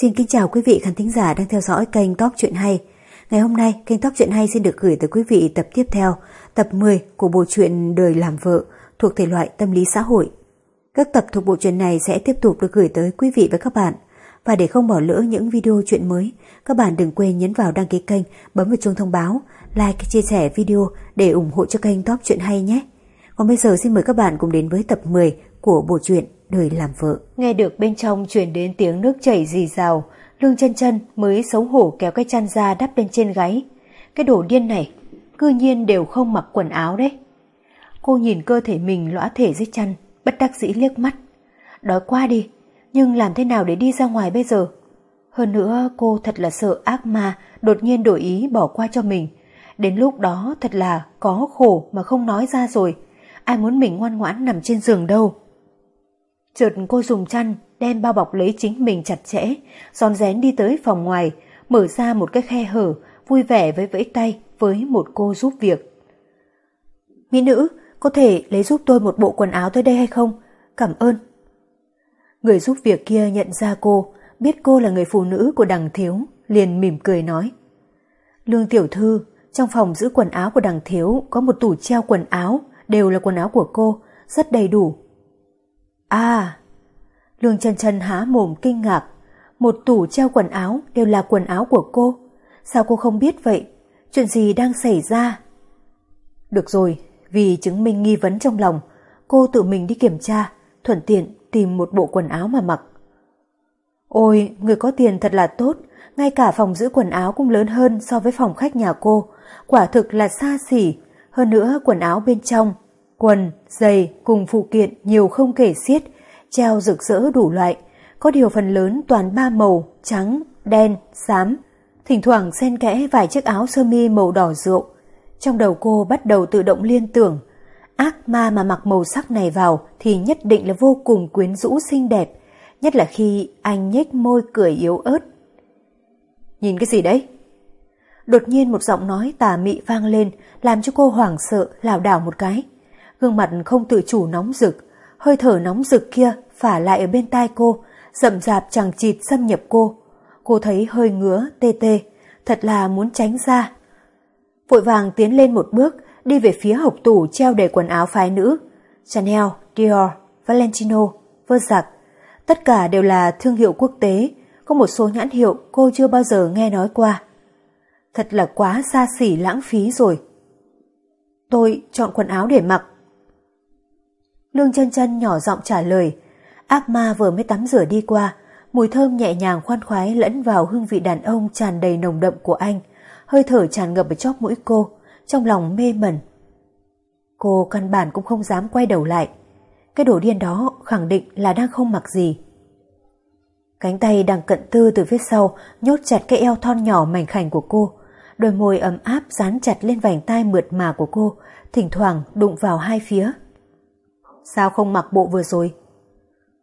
Xin kính chào quý vị khán thính giả đang theo dõi kênh Top Chuyện Hay. Ngày hôm nay, kênh Top Chuyện Hay xin được gửi tới quý vị tập tiếp theo, tập 10 của bộ truyện Đời làm vợ thuộc thể loại tâm lý xã hội. Các tập thuộc bộ truyện này sẽ tiếp tục được gửi tới quý vị và các bạn. Và để không bỏ lỡ những video chuyện mới, các bạn đừng quên nhấn vào đăng ký kênh, bấm vào chuông thông báo, like, chia sẻ video để ủng hộ cho kênh Top Chuyện Hay nhé. Còn bây giờ xin mời các bạn cùng đến với tập 10 của bộ truyện Đời làm vợ. Nghe được bên trong truyền đến tiếng nước chảy rì rào, Lương chân chân mới xấu hổ kéo cái chăn ra đắp lên trên gáy. Cái đồ điên này, cư nhiên đều không mặc quần áo đấy. Cô nhìn cơ thể mình lõa thể dưới chăn, bất đắc dĩ liếc mắt. Đói qua đi, nhưng làm thế nào để đi ra ngoài bây giờ? Hơn nữa cô thật là sợ ác ma đột nhiên đổi ý bỏ qua cho mình. Đến lúc đó thật là có khổ mà không nói ra rồi. Ai muốn mình ngoan ngoãn nằm trên giường đâu. Chợt cô dùng chăn đem bao bọc lấy chính mình chặt chẽ, rón rén đi tới phòng ngoài, mở ra một cái khe hở, vui vẻ với vẫy tay với một cô giúp việc. Mỹ nữ, có thể lấy giúp tôi một bộ quần áo tới đây hay không? Cảm ơn. Người giúp việc kia nhận ra cô, biết cô là người phụ nữ của đằng thiếu, liền mỉm cười nói. Lương tiểu thư, trong phòng giữ quần áo của đằng thiếu có một tủ treo quần áo, đều là quần áo của cô, rất đầy đủ. À, Lương chân chân há mồm kinh ngạc, một tủ treo quần áo đều là quần áo của cô. Sao cô không biết vậy? Chuyện gì đang xảy ra? Được rồi, vì chứng minh nghi vấn trong lòng, cô tự mình đi kiểm tra, thuận tiện tìm một bộ quần áo mà mặc. Ôi, người có tiền thật là tốt, ngay cả phòng giữ quần áo cũng lớn hơn so với phòng khách nhà cô, quả thực là xa xỉ, hơn nữa quần áo bên trong, quần, giày cùng phụ kiện nhiều không kể xiết, treo rực rỡ đủ loại, có điều phần lớn toàn ba màu, trắng, đen, xám, thỉnh thoảng xen kẽ vài chiếc áo sơ mi màu đỏ rượu. Trong đầu cô bắt đầu tự động liên tưởng, ác ma mà mặc màu sắc này vào thì nhất định là vô cùng quyến rũ xinh đẹp, nhất là khi anh nhếch môi cười yếu ớt. Nhìn cái gì đấy? Đột nhiên một giọng nói tà mị vang lên, làm cho cô hoảng sợ, lảo đảo một cái. Gương mặt không tự chủ nóng rực, hơi thở nóng rực kia phả lại ở bên tai cô, rậm rạp chẳng chịt xâm nhập cô. Cô thấy hơi ngứa, tê tê, thật là muốn tránh ra. Vội vàng tiến lên một bước, đi về phía hộp tủ treo đầy quần áo phái nữ. Chanel, Dior, Valentino, Versace, tất cả đều là thương hiệu quốc tế, có một số nhãn hiệu cô chưa bao giờ nghe nói qua. Thật là quá xa xỉ lãng phí rồi. Tôi chọn quần áo để mặc. Lương chân chân nhỏ giọng trả lời, Ác ma vừa mới tắm rửa đi qua, mùi thơm nhẹ nhàng khoan khoái lẫn vào hương vị đàn ông tràn đầy nồng đậm của anh, hơi thở tràn ngập ở chóp mũi cô, trong lòng mê mẩn. Cô căn bản cũng không dám quay đầu lại. Cái đồ điên đó khẳng định là đang không mặc gì. Cánh tay đang cận tư từ phía sau nhốt chặt cái eo thon nhỏ mảnh khảnh của cô. Đôi môi ấm áp dán chặt lên vành tai mượt mà của cô, thỉnh thoảng đụng vào hai phía. Sao không mặc bộ vừa rồi?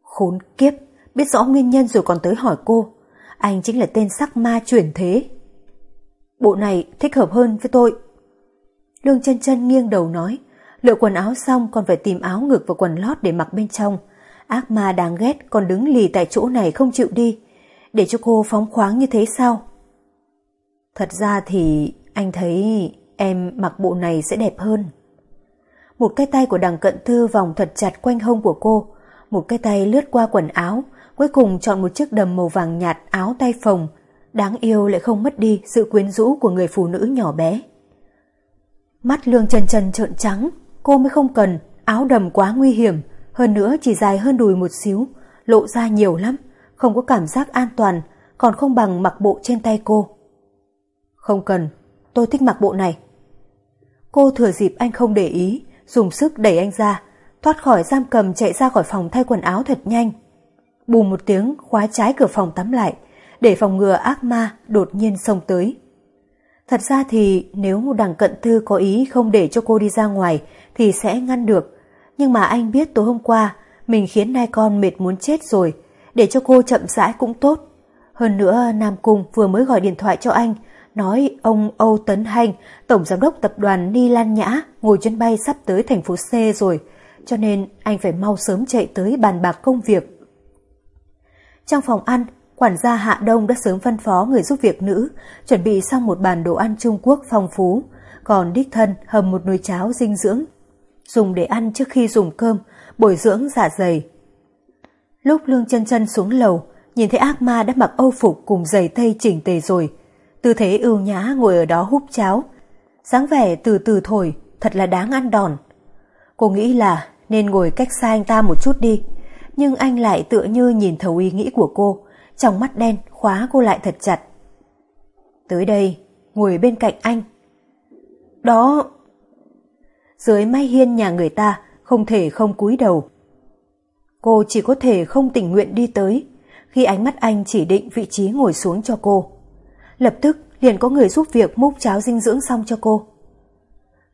Khốn kiếp, biết rõ nguyên nhân rồi còn tới hỏi cô. Anh chính là tên sắc ma chuyển thế. Bộ này thích hợp hơn với tôi. Lương chân chân nghiêng đầu nói, lựa quần áo xong còn phải tìm áo ngực và quần lót để mặc bên trong. Ác ma đáng ghét còn đứng lì tại chỗ này không chịu đi. Để cho cô phóng khoáng như thế sao? Thật ra thì anh thấy em mặc bộ này sẽ đẹp hơn. Một cái tay của đằng cận thư vòng thật chặt quanh hông của cô, một cái tay lướt qua quần áo, cuối cùng chọn một chiếc đầm màu vàng nhạt áo tay phồng, đáng yêu lại không mất đi sự quyến rũ của người phụ nữ nhỏ bé. Mắt lương chân chân trợn trắng, cô mới không cần, áo đầm quá nguy hiểm, hơn nữa chỉ dài hơn đùi một xíu, lộ ra nhiều lắm, không có cảm giác an toàn, còn không bằng mặc bộ trên tay cô. Không cần, tôi thích mặc bộ này. Cô thừa dịp anh không để ý, dùng sức đẩy anh ra, thoát khỏi giam cầm chạy ra khỏi phòng thay quần áo thật nhanh. Bùm một tiếng khóa trái cửa phòng tắm lại, để phòng ngừa ác ma đột nhiên xông tới. Thật ra thì nếu đằng cận thư có ý không để cho cô đi ra ngoài thì sẽ ngăn được. Nhưng mà anh biết tối hôm qua mình khiến nai con mệt muốn chết rồi, để cho cô chậm rãi cũng tốt. Hơn nữa Nam Cung vừa mới gọi điện thoại cho anh, nói ông Âu Tấn Hành, tổng giám đốc tập đoàn Ni Lan Nhã, ngồi chuyến bay sắp tới thành phố C rồi, cho nên anh phải mau sớm chạy tới bàn bạc công việc. Trong phòng ăn, quản gia Hạ Đông đã sớm phân phó người giúp việc nữ chuẩn bị xong một bàn đồ ăn Trung Quốc phong phú, còn đích thân hầm một nồi cháo dinh dưỡng, dùng để ăn trước khi dùng cơm, bồi dưỡng dạ dày. Lúc Lương chân chân xuống lầu, nhìn thấy ác ma đã mặc âu phục cùng giày tây chỉnh tề rồi, tư thế ưu nhã ngồi ở đó húp cháo, dáng vẻ từ từ thổi, thật là đáng ăn đòn. Cô nghĩ là nên ngồi cách xa anh ta một chút đi, nhưng anh lại tựa như nhìn thấu ý nghĩ của cô, trong mắt đen khóa cô lại thật chặt. Tới đây, ngồi bên cạnh anh. Đó... Dưới mái hiên nhà người ta không thể không cúi đầu. Cô chỉ có thể không tình nguyện đi tới khi ánh mắt anh chỉ định vị trí ngồi xuống cho cô. Lập tức liền có người giúp việc múc cháo dinh dưỡng xong cho cô.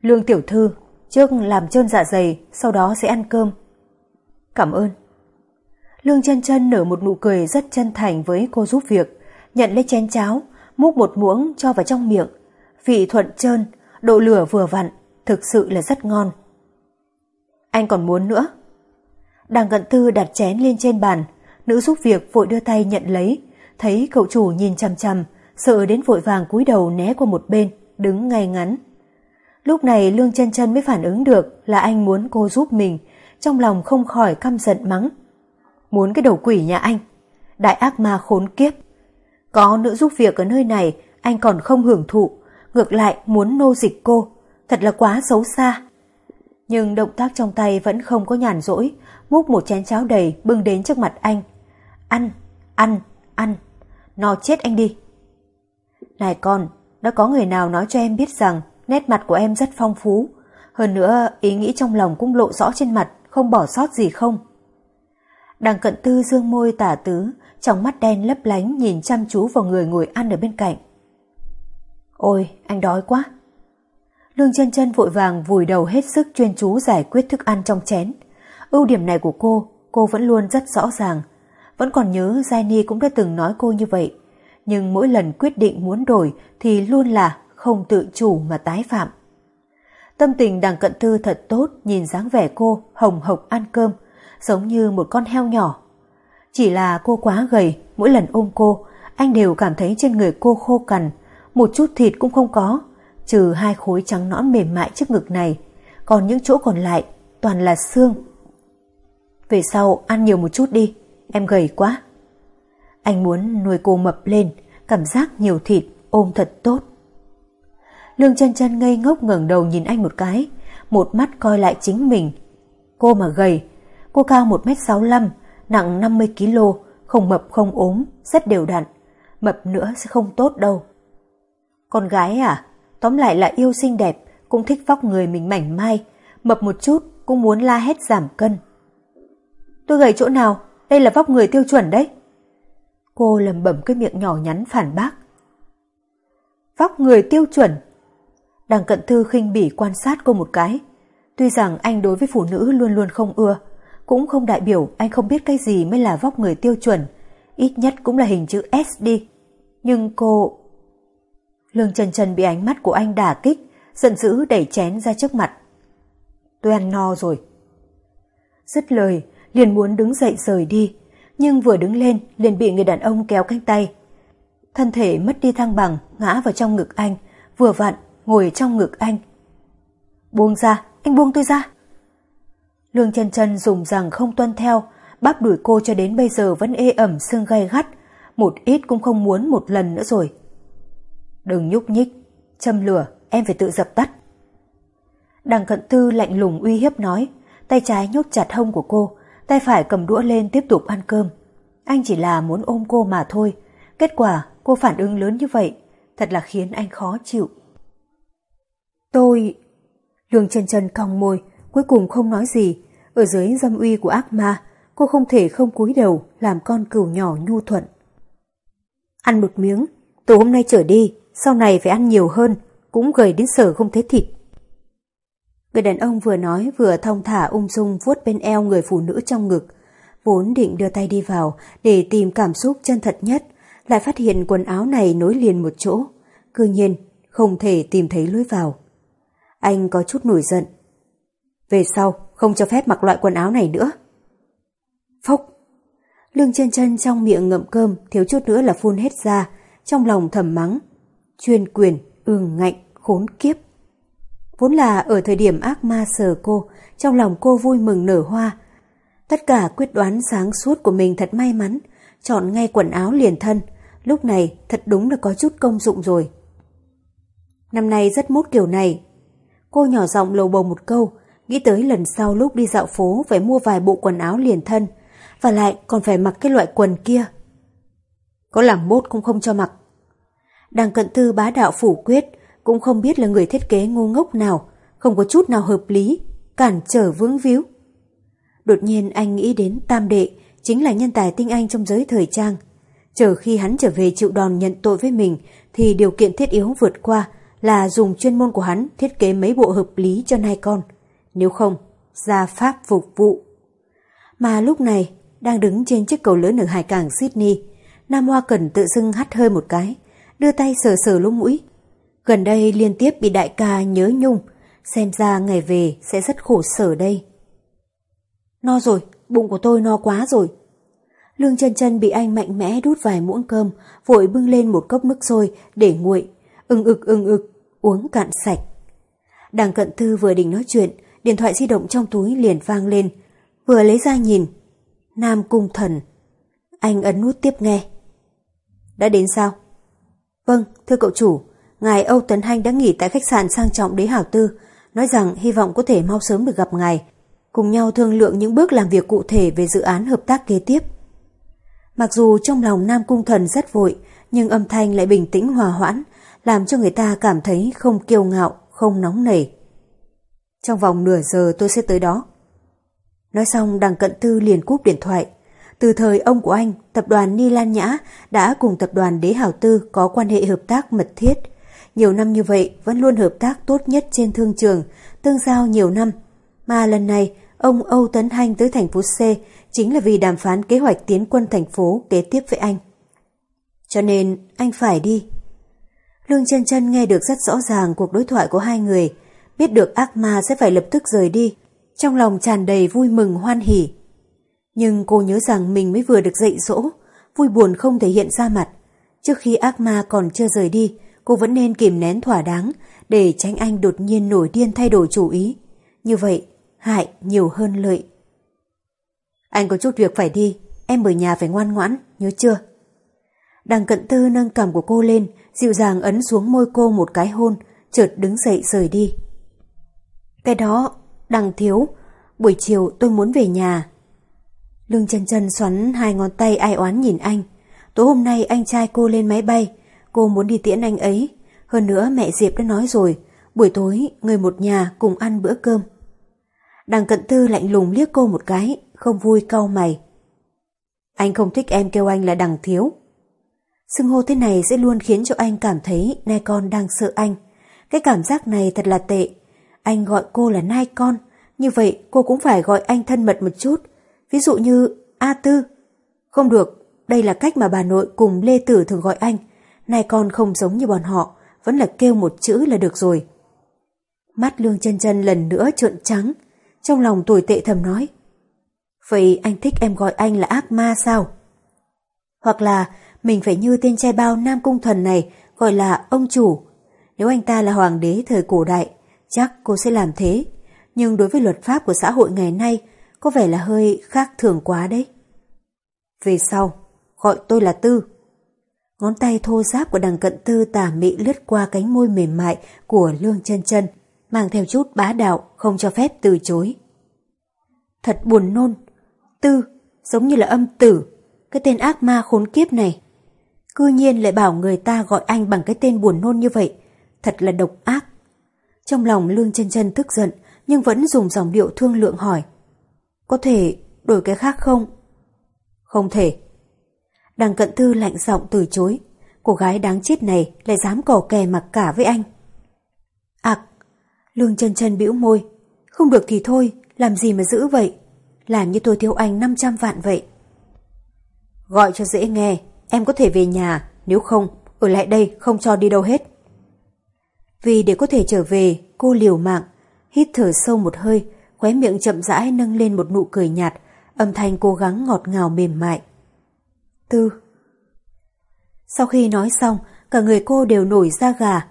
Lương tiểu thư, trước làm trơn dạ dày, sau đó sẽ ăn cơm. Cảm ơn. Lương chân chân nở một nụ cười rất chân thành với cô giúp việc, nhận lấy chén cháo, múc một muỗng cho vào trong miệng. Vị thuận trơn, độ lửa vừa vặn, thực sự là rất ngon. Anh còn muốn nữa. Đằng cận tư đặt chén lên trên bàn, nữ giúp việc vội đưa tay nhận lấy, thấy cậu chủ nhìn chằm chằm, sợ đến vội vàng cúi đầu né qua một bên, đứng ngay ngắn. Lúc này Lương chân chân mới phản ứng được là anh muốn cô giúp mình, trong lòng không khỏi căm giận mắng. Muốn cái đầu quỷ nhà anh, đại ác ma khốn kiếp. Có nữ giúp việc ở nơi này, anh còn không hưởng thụ, ngược lại muốn nô dịch cô, thật là quá xấu xa. Nhưng động tác trong tay vẫn không có nhàn rỗi, múc một chén cháo đầy bưng đến trước mặt anh. Ăn, ăn, ăn, no chết anh đi. Này con, đã có người nào nói cho em biết rằng nét mặt của em rất phong phú. Hơn nữa, ý nghĩ trong lòng cũng lộ rõ trên mặt, không bỏ sót gì không. Đằng cận tư dương môi tả tứ, trong mắt đen lấp lánh nhìn chăm chú vào người ngồi ăn ở bên cạnh. Ôi, anh đói quá. Lương chân chân vội vàng vùi đầu hết sức chuyên chú giải quyết thức ăn trong chén. Ưu điểm này của cô, cô vẫn luôn rất rõ ràng. Vẫn còn nhớ Giai cũng đã từng nói cô như vậy. Nhưng mỗi lần quyết định muốn đổi thì luôn là không tự chủ mà tái phạm. Tâm tình đằng cận tư thật tốt nhìn dáng vẻ cô hồng hộc ăn cơm, giống như một con heo nhỏ. Chỉ là cô quá gầy, mỗi lần ôm cô, anh đều cảm thấy trên người cô khô cằn, một chút thịt cũng không có, trừ hai khối trắng nõn mềm mại trước ngực này, còn những chỗ còn lại toàn là xương. Về sau ăn nhiều một chút đi, em gầy quá. Anh muốn nuôi cô mập lên, cảm giác nhiều thịt, ôm thật tốt. Lương chân chân ngây ngốc ngẩng đầu nhìn anh một cái, một mắt coi lại chính mình. Cô mà gầy, cô cao 1m65, nặng 50kg, không mập không ốm, rất đều đặn. Mập nữa sẽ không tốt đâu. Con gái à, tóm lại là yêu xinh đẹp, cũng thích vóc người mình mảnh mai, mập một chút cũng muốn la hét giảm cân. Tôi gầy chỗ nào, đây là vóc người tiêu chuẩn đấy. Cô lầm bẩm cái miệng nhỏ nhắn phản bác. Vóc người tiêu chuẩn. Đằng cận thư khinh bỉ quan sát cô một cái. Tuy rằng anh đối với phụ nữ luôn luôn không ưa, cũng không đại biểu anh không biết cái gì mới là vóc người tiêu chuẩn, ít nhất cũng là hình chữ S đi. Nhưng cô... Lương Trần Trần bị ánh mắt của anh đả kích, giận dữ đẩy chén ra trước mặt. Tôi ăn no rồi. Dứt lời, liền muốn đứng dậy rời đi, nhưng vừa đứng lên liền bị người đàn ông kéo cánh tay. Thân thể mất đi thăng bằng, ngã vào trong ngực anh, vừa vặn ngồi trong ngực anh. Buông ra, anh buông tôi ra. Lương chân chân dùng rằng không tuân theo, bắp đuổi cô cho đến bây giờ vẫn ê ẩm sưng gay gắt, một ít cũng không muốn một lần nữa rồi. Đừng nhúc nhích, châm lửa, em phải tự dập tắt. Đằng cận tư lạnh lùng uy hiếp nói, tay trái nhốt chặt hông của cô, tay phải cầm đũa lên tiếp tục ăn cơm. Anh chỉ là muốn ôm cô mà thôi, kết quả cô phản ứng lớn như vậy, thật là khiến anh khó chịu. Tôi... Lương chân chân cong môi, cuối cùng không nói gì. Ở dưới dâm uy của ác ma, cô không thể không cúi đầu làm con cừu nhỏ nhu thuận. Ăn một miếng, từ hôm nay trở đi, sau này phải ăn nhiều hơn, cũng gầy đến sở không thấy thịt. Người đàn ông vừa nói vừa thong thả ung dung vuốt bên eo người phụ nữ trong ngực, vốn định đưa tay đi vào để tìm cảm xúc chân thật nhất, lại phát hiện quần áo này nối liền một chỗ, cư nhiên không thể tìm thấy lối vào. Anh có chút nổi giận. Về sau, không cho phép mặc loại quần áo này nữa. Phốc! Lương chân chân trong miệng ngậm cơm thiếu chút nữa là phun hết ra, trong lòng thầm mắng. Chuyên quyền, ương ngạnh, khốn kiếp. Vốn là ở thời điểm ác ma sờ cô, trong lòng cô vui mừng nở hoa. Tất cả quyết đoán sáng suốt của mình thật may mắn, chọn ngay quần áo liền thân. Lúc này thật đúng là có chút công dụng rồi. Năm nay rất mốt kiểu này. Cô nhỏ giọng lầu bầu một câu, nghĩ tới lần sau lúc đi dạo phố phải mua vài bộ quần áo liền thân, và lại còn phải mặc cái loại quần kia. Có làm mốt cũng không cho mặc. Đằng cận tư bá đạo phủ quyết, cũng không biết là người thiết kế ngu ngốc nào, không có chút nào hợp lý, cản trở vướng víu. Đột nhiên anh nghĩ đến tam đệ, chính là nhân tài tinh anh trong giới thời trang. Chờ khi hắn trở về chịu đòn nhận tội với mình, thì điều kiện thiết yếu vượt qua là dùng chuyên môn của hắn thiết kế mấy bộ hợp lý cho hai con. Nếu không, ra pháp phục vụ. Mà lúc này, đang đứng trên chiếc cầu lớn ở hải cảng Sydney, Nam Hoa Cần tự dưng hắt hơi một cái, đưa tay sờ sờ lỗ mũi. Gần đây liên tiếp bị đại ca nhớ nhung, xem ra ngày về sẽ rất khổ sở đây. No rồi, bụng của tôi no quá rồi. Lương chân chân bị anh mạnh mẽ đút vài muỗng cơm, vội bưng lên một cốc nước sôi để nguội, ưng ực ưng ực, uống cạn sạch. Đằng cận thư vừa định nói chuyện, điện thoại di động trong túi liền vang lên, vừa lấy ra nhìn. Nam cung thần. Anh ấn nút tiếp nghe. Đã đến sao? Vâng, thưa cậu chủ, ngài Âu Tuấn Hanh đã nghỉ tại khách sạn sang trọng đế hảo tư, nói rằng hy vọng có thể mau sớm được gặp ngài, cùng nhau thương lượng những bước làm việc cụ thể về dự án hợp tác kế tiếp. Mặc dù trong lòng Nam Cung Thần rất vội, nhưng âm thanh lại bình tĩnh hòa hoãn, làm cho người ta cảm thấy không kiêu ngạo, không nóng nảy. Trong vòng nửa giờ tôi sẽ tới đó. Nói xong đằng cận tư liền cúp điện thoại. Từ thời ông của anh, tập đoàn Ni Lan Nhã đã cùng tập đoàn Đế Hảo Tư có quan hệ hợp tác mật thiết. Nhiều năm như vậy vẫn luôn hợp tác tốt nhất trên thương trường, tương giao nhiều năm. Mà lần này, ông Âu Tấn Hanh tới thành phố C chính là vì đàm phán kế hoạch tiến quân thành phố kế tiếp với anh. Cho nên anh phải đi. Lương chân chân nghe được rất rõ ràng cuộc đối thoại của hai người, biết được ác ma sẽ phải lập tức rời đi, trong lòng tràn đầy vui mừng hoan hỉ. Nhưng cô nhớ rằng mình mới vừa được dạy dỗ, vui buồn không thể hiện ra mặt. Trước khi ác ma còn chưa rời đi, cô vẫn nên kìm nén thỏa đáng để tránh anh đột nhiên nổi điên thay đổi chủ ý. Như vậy, hại nhiều hơn lợi. Anh có chút việc phải đi, em ở nhà phải ngoan ngoãn, nhớ chưa? Đằng cận tư nâng cằm của cô lên, dịu dàng ấn xuống môi cô một cái hôn, chợt đứng dậy rời đi. Cái đó, đằng thiếu, buổi chiều tôi muốn về nhà. Lương chân chân xoắn hai ngón tay ai oán nhìn anh. Tối hôm nay anh trai cô lên máy bay, cô muốn đi tiễn anh ấy. Hơn nữa mẹ Diệp đã nói rồi, buổi tối người một nhà cùng ăn bữa cơm. Đằng cận tư lạnh lùng liếc cô một cái, không vui cau mày. Anh không thích em kêu anh là đằng thiếu. Xưng hô thế này sẽ luôn khiến cho anh cảm thấy nai con đang sợ anh. Cái cảm giác này thật là tệ. Anh gọi cô là nai con, như vậy cô cũng phải gọi anh thân mật một chút. Ví dụ như A Tư. Không được, đây là cách mà bà nội cùng Lê Tử thường gọi anh nay con không giống như bọn họ, vẫn là kêu một chữ là được rồi. Mắt Lương chân chân lần nữa trợn trắng, trong lòng tồi tệ thầm nói. Vậy anh thích em gọi anh là ác ma sao? Hoặc là mình phải như tên trai bao Nam Cung Thần này gọi là ông chủ. Nếu anh ta là hoàng đế thời cổ đại, chắc cô sẽ làm thế. Nhưng đối với luật pháp của xã hội ngày nay, có vẻ là hơi khác thường quá đấy. Về sau, gọi tôi là Tư. Ngón tay thô giáp của đằng cận tư tà mị lướt qua cánh môi mềm mại của Lương chân chân, mang theo chút bá đạo, không cho phép từ chối. Thật buồn nôn, Tư, giống như là âm tử, cái tên ác ma khốn kiếp này. Cư nhiên lại bảo người ta gọi anh bằng cái tên buồn nôn như vậy, thật là độc ác. Trong lòng Lương chân chân tức giận, nhưng vẫn dùng dòng điệu thương lượng hỏi. Có thể đổi cái khác không? Không thể. Đằng cận thư lạnh giọng từ chối, cô gái đáng chết này lại dám cỏ kè mặc cả với anh. Ặc, Lương chân chân bĩu môi, không được thì thôi, làm gì mà giữ vậy? Làm như tôi thiếu anh 500 vạn vậy. Gọi cho dễ nghe, em có thể về nhà, nếu không, ở lại đây không cho đi đâu hết. Vì để có thể trở về, cô liều mạng, hít thở sâu một hơi, khóe miệng chậm rãi nâng lên một nụ cười nhạt, âm thanh cố gắng ngọt ngào mềm mại. Tư. Sau khi nói xong, cả người cô đều nổi da gà.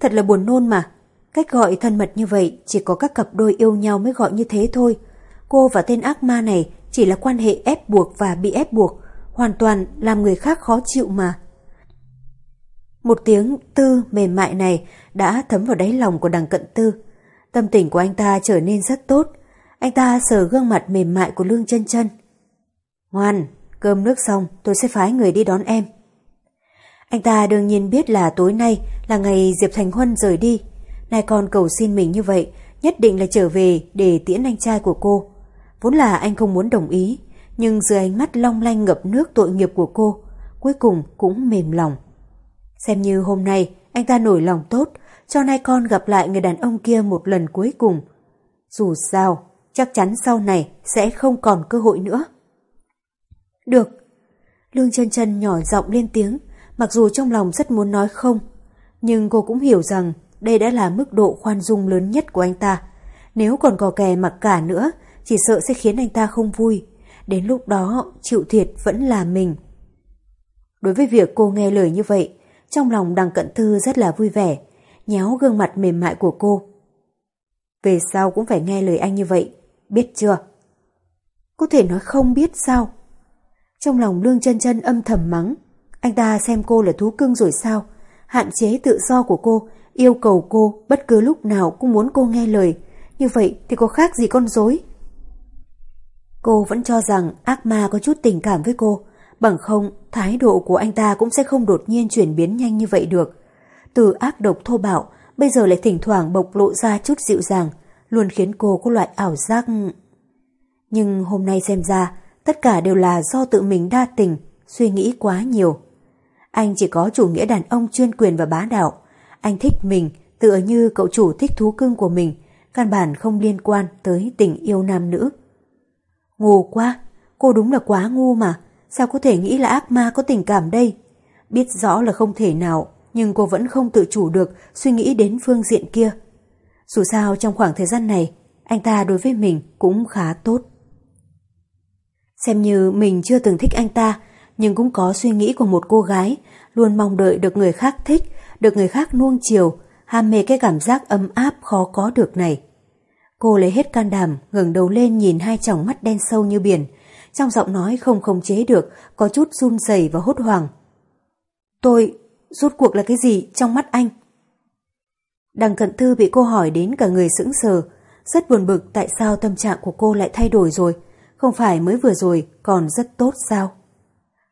Thật là buồn nôn mà. Cách gọi thân mật như vậy chỉ có các cặp đôi yêu nhau mới gọi như thế thôi. Cô và tên ác ma này chỉ là quan hệ ép buộc và bị ép buộc, hoàn toàn làm người khác khó chịu mà. Một tiếng tư mềm mại này đã thấm vào đáy lòng của đằng cận tư. Tâm tình của anh ta trở nên rất tốt. Anh ta sờ gương mặt mềm mại của Lương chân chân. Ngoan, cơm nước xong tôi sẽ phái người đi đón em. Anh ta đương nhiên biết là tối nay là ngày Diệp Thành Huân rời đi. Nay con cầu xin mình như vậy, nhất định là trở về để tiễn anh trai của cô. Vốn là anh không muốn đồng ý, nhưng dưới ánh mắt long lanh ngập nước tội nghiệp của cô, cuối cùng cũng mềm lòng. Xem như hôm nay anh ta nổi lòng tốt, cho nay con gặp lại người đàn ông kia một lần cuối cùng. Dù sao, chắc chắn sau này sẽ không còn cơ hội nữa. Được. Lương chân chân nhỏ giọng lên tiếng, mặc dù trong lòng rất muốn nói không, nhưng cô cũng hiểu rằng đây đã là mức độ khoan dung lớn nhất của anh ta. Nếu còn gò kè mặc cả nữa, chỉ sợ sẽ khiến anh ta không vui. Đến lúc đó, chịu thiệt vẫn là mình. Đối với việc cô nghe lời như vậy, trong lòng đằng cận thư rất là vui vẻ, nhéo gương mặt mềm mại của cô. Về sau cũng phải nghe lời anh như vậy, biết chưa? Có thể nói không biết sao? Trong lòng lương chân chân âm thầm mắng, anh ta xem cô là thú cưng rồi sao? Hạn chế tự do của cô, yêu cầu cô bất cứ lúc nào cũng muốn cô nghe lời. Như vậy thì có khác gì con dối? Cô vẫn cho rằng ác ma có chút tình cảm với cô, bằng không thái độ của anh ta cũng sẽ không đột nhiên chuyển biến nhanh như vậy được. Từ ác độc thô bạo, bây giờ lại thỉnh thoảng bộc lộ ra chút dịu dàng, luôn khiến cô có loại ảo giác. Nhưng hôm nay xem ra, tất cả đều là do tự mình đa tình, suy nghĩ quá nhiều. Anh chỉ có chủ nghĩa đàn ông chuyên quyền và bá đạo. Anh thích mình tựa như cậu chủ thích thú cưng của mình, căn bản không liên quan tới tình yêu nam nữ. Ngu quá, cô đúng là quá ngu mà, sao có thể nghĩ là ác ma có tình cảm đây? Biết rõ là không thể nào, nhưng cô vẫn không tự chủ được suy nghĩ đến phương diện kia. Dù sao trong khoảng thời gian này, anh ta đối với mình cũng khá tốt. Xem như mình chưa từng thích anh ta, nhưng cũng có suy nghĩ của một cô gái, luôn mong đợi được người khác thích, được người khác nuông chiều, ham mê cái cảm giác ấm áp khó có được này. Cô lấy hết can đảm, ngẩng đầu lên nhìn hai tròng mắt đen sâu như biển, trong giọng nói không khống chế được, có chút run rẩy và hốt hoảng. Tôi, rốt cuộc là cái gì trong mắt anh? Đằng cận thư bị cô hỏi đến cả người sững sờ, rất buồn bực tại sao tâm trạng của cô lại thay đổi rồi, không phải mới vừa rồi còn rất tốt sao?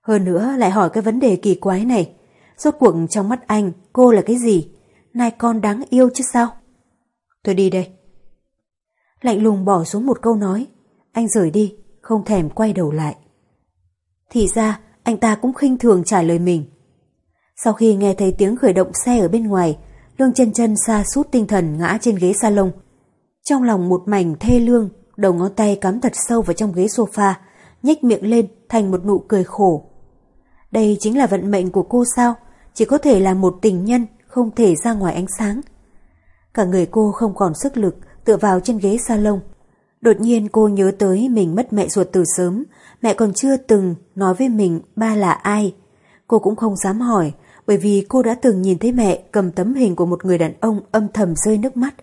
Hơn nữa lại hỏi cái vấn đề kỳ quái này, rốt cuộc trong mắt anh cô là cái gì? Nai con đáng yêu chứ sao? Tôi đi đây. Lạnh lùng bỏ xuống một câu nói, anh rời đi, không thèm quay đầu lại. Thì ra, anh ta cũng khinh thường trả lời mình. Sau khi nghe thấy tiếng khởi động xe ở bên ngoài, Lương chân chân xa sút tinh thần ngã trên ghế salon. Trong lòng một mảnh thê lương, đầu ngón tay cắm thật sâu vào trong ghế sofa, nhếch miệng lên thành một nụ cười khổ. Đây chính là vận mệnh của cô sao? Chỉ có thể là một tình nhân, không thể ra ngoài ánh sáng. Cả người cô không còn sức lực, tựa vào trên ghế salon. Đột nhiên cô nhớ tới mình mất mẹ ruột từ sớm, mẹ còn chưa từng nói với mình ba là ai. Cô cũng không dám hỏi, bởi vì cô đã từng nhìn thấy mẹ cầm tấm hình của một người đàn ông âm thầm rơi nước mắt.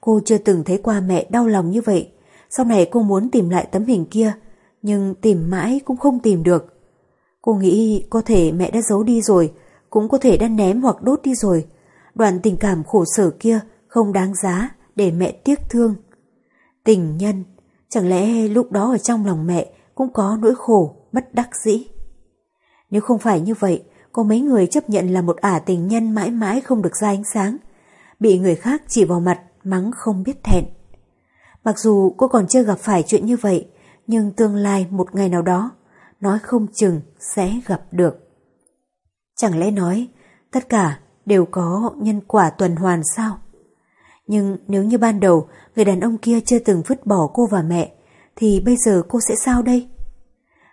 Cô chưa từng thấy qua mẹ đau lòng như vậy. Sau này cô muốn tìm lại tấm hình kia, nhưng tìm mãi cũng không tìm được. Cô nghĩ có thể mẹ đã giấu đi rồi, cũng có thể đã ném hoặc đốt đi rồi. Đoạn tình cảm khổ sở kia không đáng giá để mẹ tiếc thương. Tình nhân, chẳng lẽ lúc đó ở trong lòng mẹ cũng có nỗi khổ, bất đắc dĩ. Nếu không phải như vậy, có mấy người chấp nhận là một ả tình nhân mãi mãi không được ra ánh sáng, bị người khác chỉ vào mặt mắng không biết thẹn. Mặc dù cô còn chưa gặp phải chuyện như vậy, nhưng tương lai một ngày nào đó, nói không chừng sẽ gặp được. Chẳng lẽ nói, tất cả đều có nhân quả tuần hoàn sao? Nhưng nếu như ban đầu người đàn ông kia chưa từng vứt bỏ cô và mẹ, thì bây giờ cô sẽ sao đây?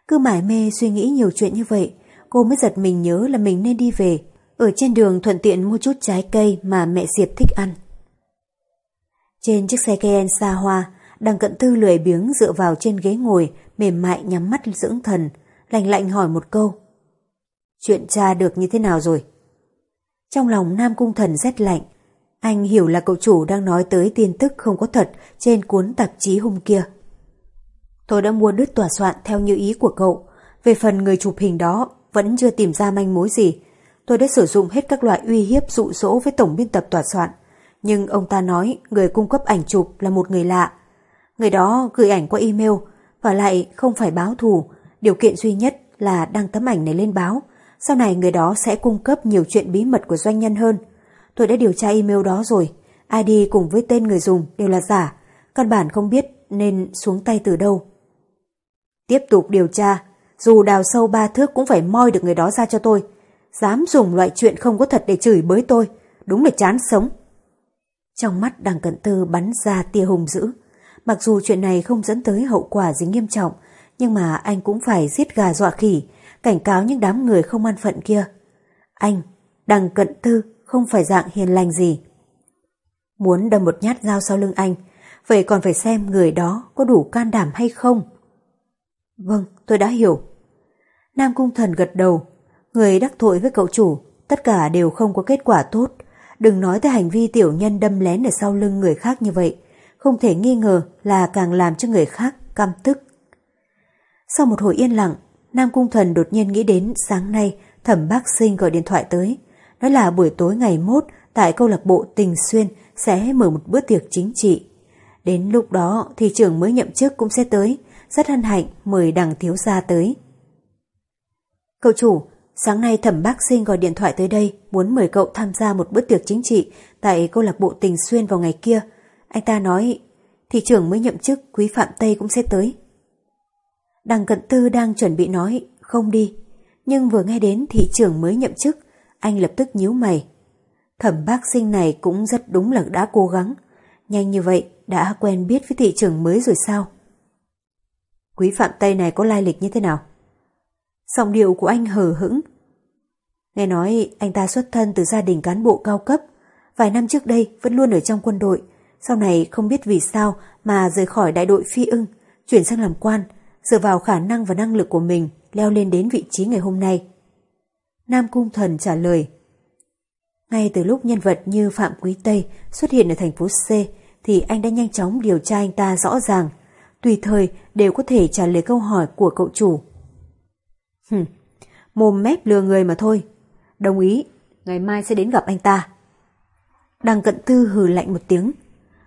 Cứ mải mê suy nghĩ nhiều chuyện như vậy, cô mới giật mình nhớ là mình nên đi về. Ở trên đường thuận tiện mua chút trái cây mà mẹ Diệp thích ăn. Trên chiếc xe Cayenne xa hoa, đằng cận tư lười biếng dựa vào trên ghế ngồi, mềm mại nhắm mắt dưỡng thần, lạnh lạnh hỏi một câu. Chuyện cha được như thế nào rồi? Trong lòng Nam Cung Thần rét lạnh, anh hiểu là cậu chủ đang nói tới tin tức không có thật trên cuốn tạp chí hôm kia. Tôi đã mua đứt tòa soạn theo như ý của cậu. Về phần người chụp hình đó, vẫn chưa tìm ra manh mối gì. Tôi đã sử dụng hết các loại uy hiếp dụ dỗ với tổng biên tập tòa soạn. Nhưng ông ta nói người cung cấp ảnh chụp là một người lạ. Người đó gửi ảnh qua email và lại không phải báo thù. Điều kiện duy nhất là đăng tấm ảnh này lên báo. Sau này người đó sẽ cung cấp nhiều chuyện bí mật của doanh nhân hơn. Tôi đã điều tra email đó rồi. ID cùng với tên người dùng đều là giả. Căn bản không biết nên xuống tay từ đâu. Tiếp tục điều tra. Dù đào sâu ba thước cũng phải moi được người đó ra cho tôi. Dám dùng loại chuyện không có thật để chửi bới tôi. Đúng là chán sống. Trong mắt đằng cận tư bắn ra tia hùng dữ. Mặc dù chuyện này không dẫn tới hậu quả gì nghiêm trọng, nhưng mà anh cũng phải giết gà dọa khỉ, cảnh cáo những đám người không an phận kia. Anh, đằng cận tư, không phải dạng hiền lành gì. Muốn đâm một nhát dao sau lưng anh, vậy còn phải xem người đó có đủ can đảm hay không. Vâng, tôi đã hiểu. Nam Cung Thần gật đầu, người đắc tội với cậu chủ, tất cả đều không có kết quả tốt. Đừng nói tới hành vi tiểu nhân đâm lén ở sau lưng người khác như vậy, không thể nghi ngờ là càng làm cho người khác căm tức. Sau một hồi yên lặng, Nam Cung Thần đột nhiên nghĩ đến sáng nay thẩm bác sinh gọi điện thoại tới. Nói là buổi tối ngày mốt tại câu lạc bộ Tình Xuyên sẽ mở một bữa tiệc chính trị. Đến lúc đó thì trưởng mới nhậm chức cũng sẽ tới, rất hân hạnh mời đằng thiếu gia tới. Cậu chủ, sáng nay thẩm bác sinh gọi điện thoại tới đây muốn mời cậu tham gia một bữa tiệc chính trị tại câu lạc bộ Tình Xuyên vào ngày kia. Anh ta nói thị trưởng mới nhậm chức quý Phạm Tây cũng sẽ tới. Đằng cận tư đang chuẩn bị nói không đi, nhưng vừa nghe đến thị trưởng mới nhậm chức, anh lập tức nhíu mày. Thẩm bác sinh này cũng rất đúng là đã cố gắng, nhanh như vậy đã quen biết với thị trưởng mới rồi sao? Quý Phạm Tây này có lai lịch như thế nào? Giọng điệu của anh hờ hững. Nghe nói anh ta xuất thân từ gia đình cán bộ cao cấp, vài năm trước đây vẫn luôn ở trong quân đội, sau này không biết vì sao mà rời khỏi đại đội phi ưng, chuyển sang làm quan, dựa vào khả năng và năng lực của mình leo lên đến vị trí ngày hôm nay. Nam Cung Thần trả lời. Ngay từ lúc nhân vật như Phạm Quý Tây xuất hiện ở thành phố C thì anh đã nhanh chóng điều tra anh ta rõ ràng, tùy thời đều có thể trả lời câu hỏi của cậu chủ. Hừm, mồm mép lừa người mà thôi. Đồng ý, ngày mai sẽ đến gặp anh ta. Đằng cận tư hừ lạnh một tiếng.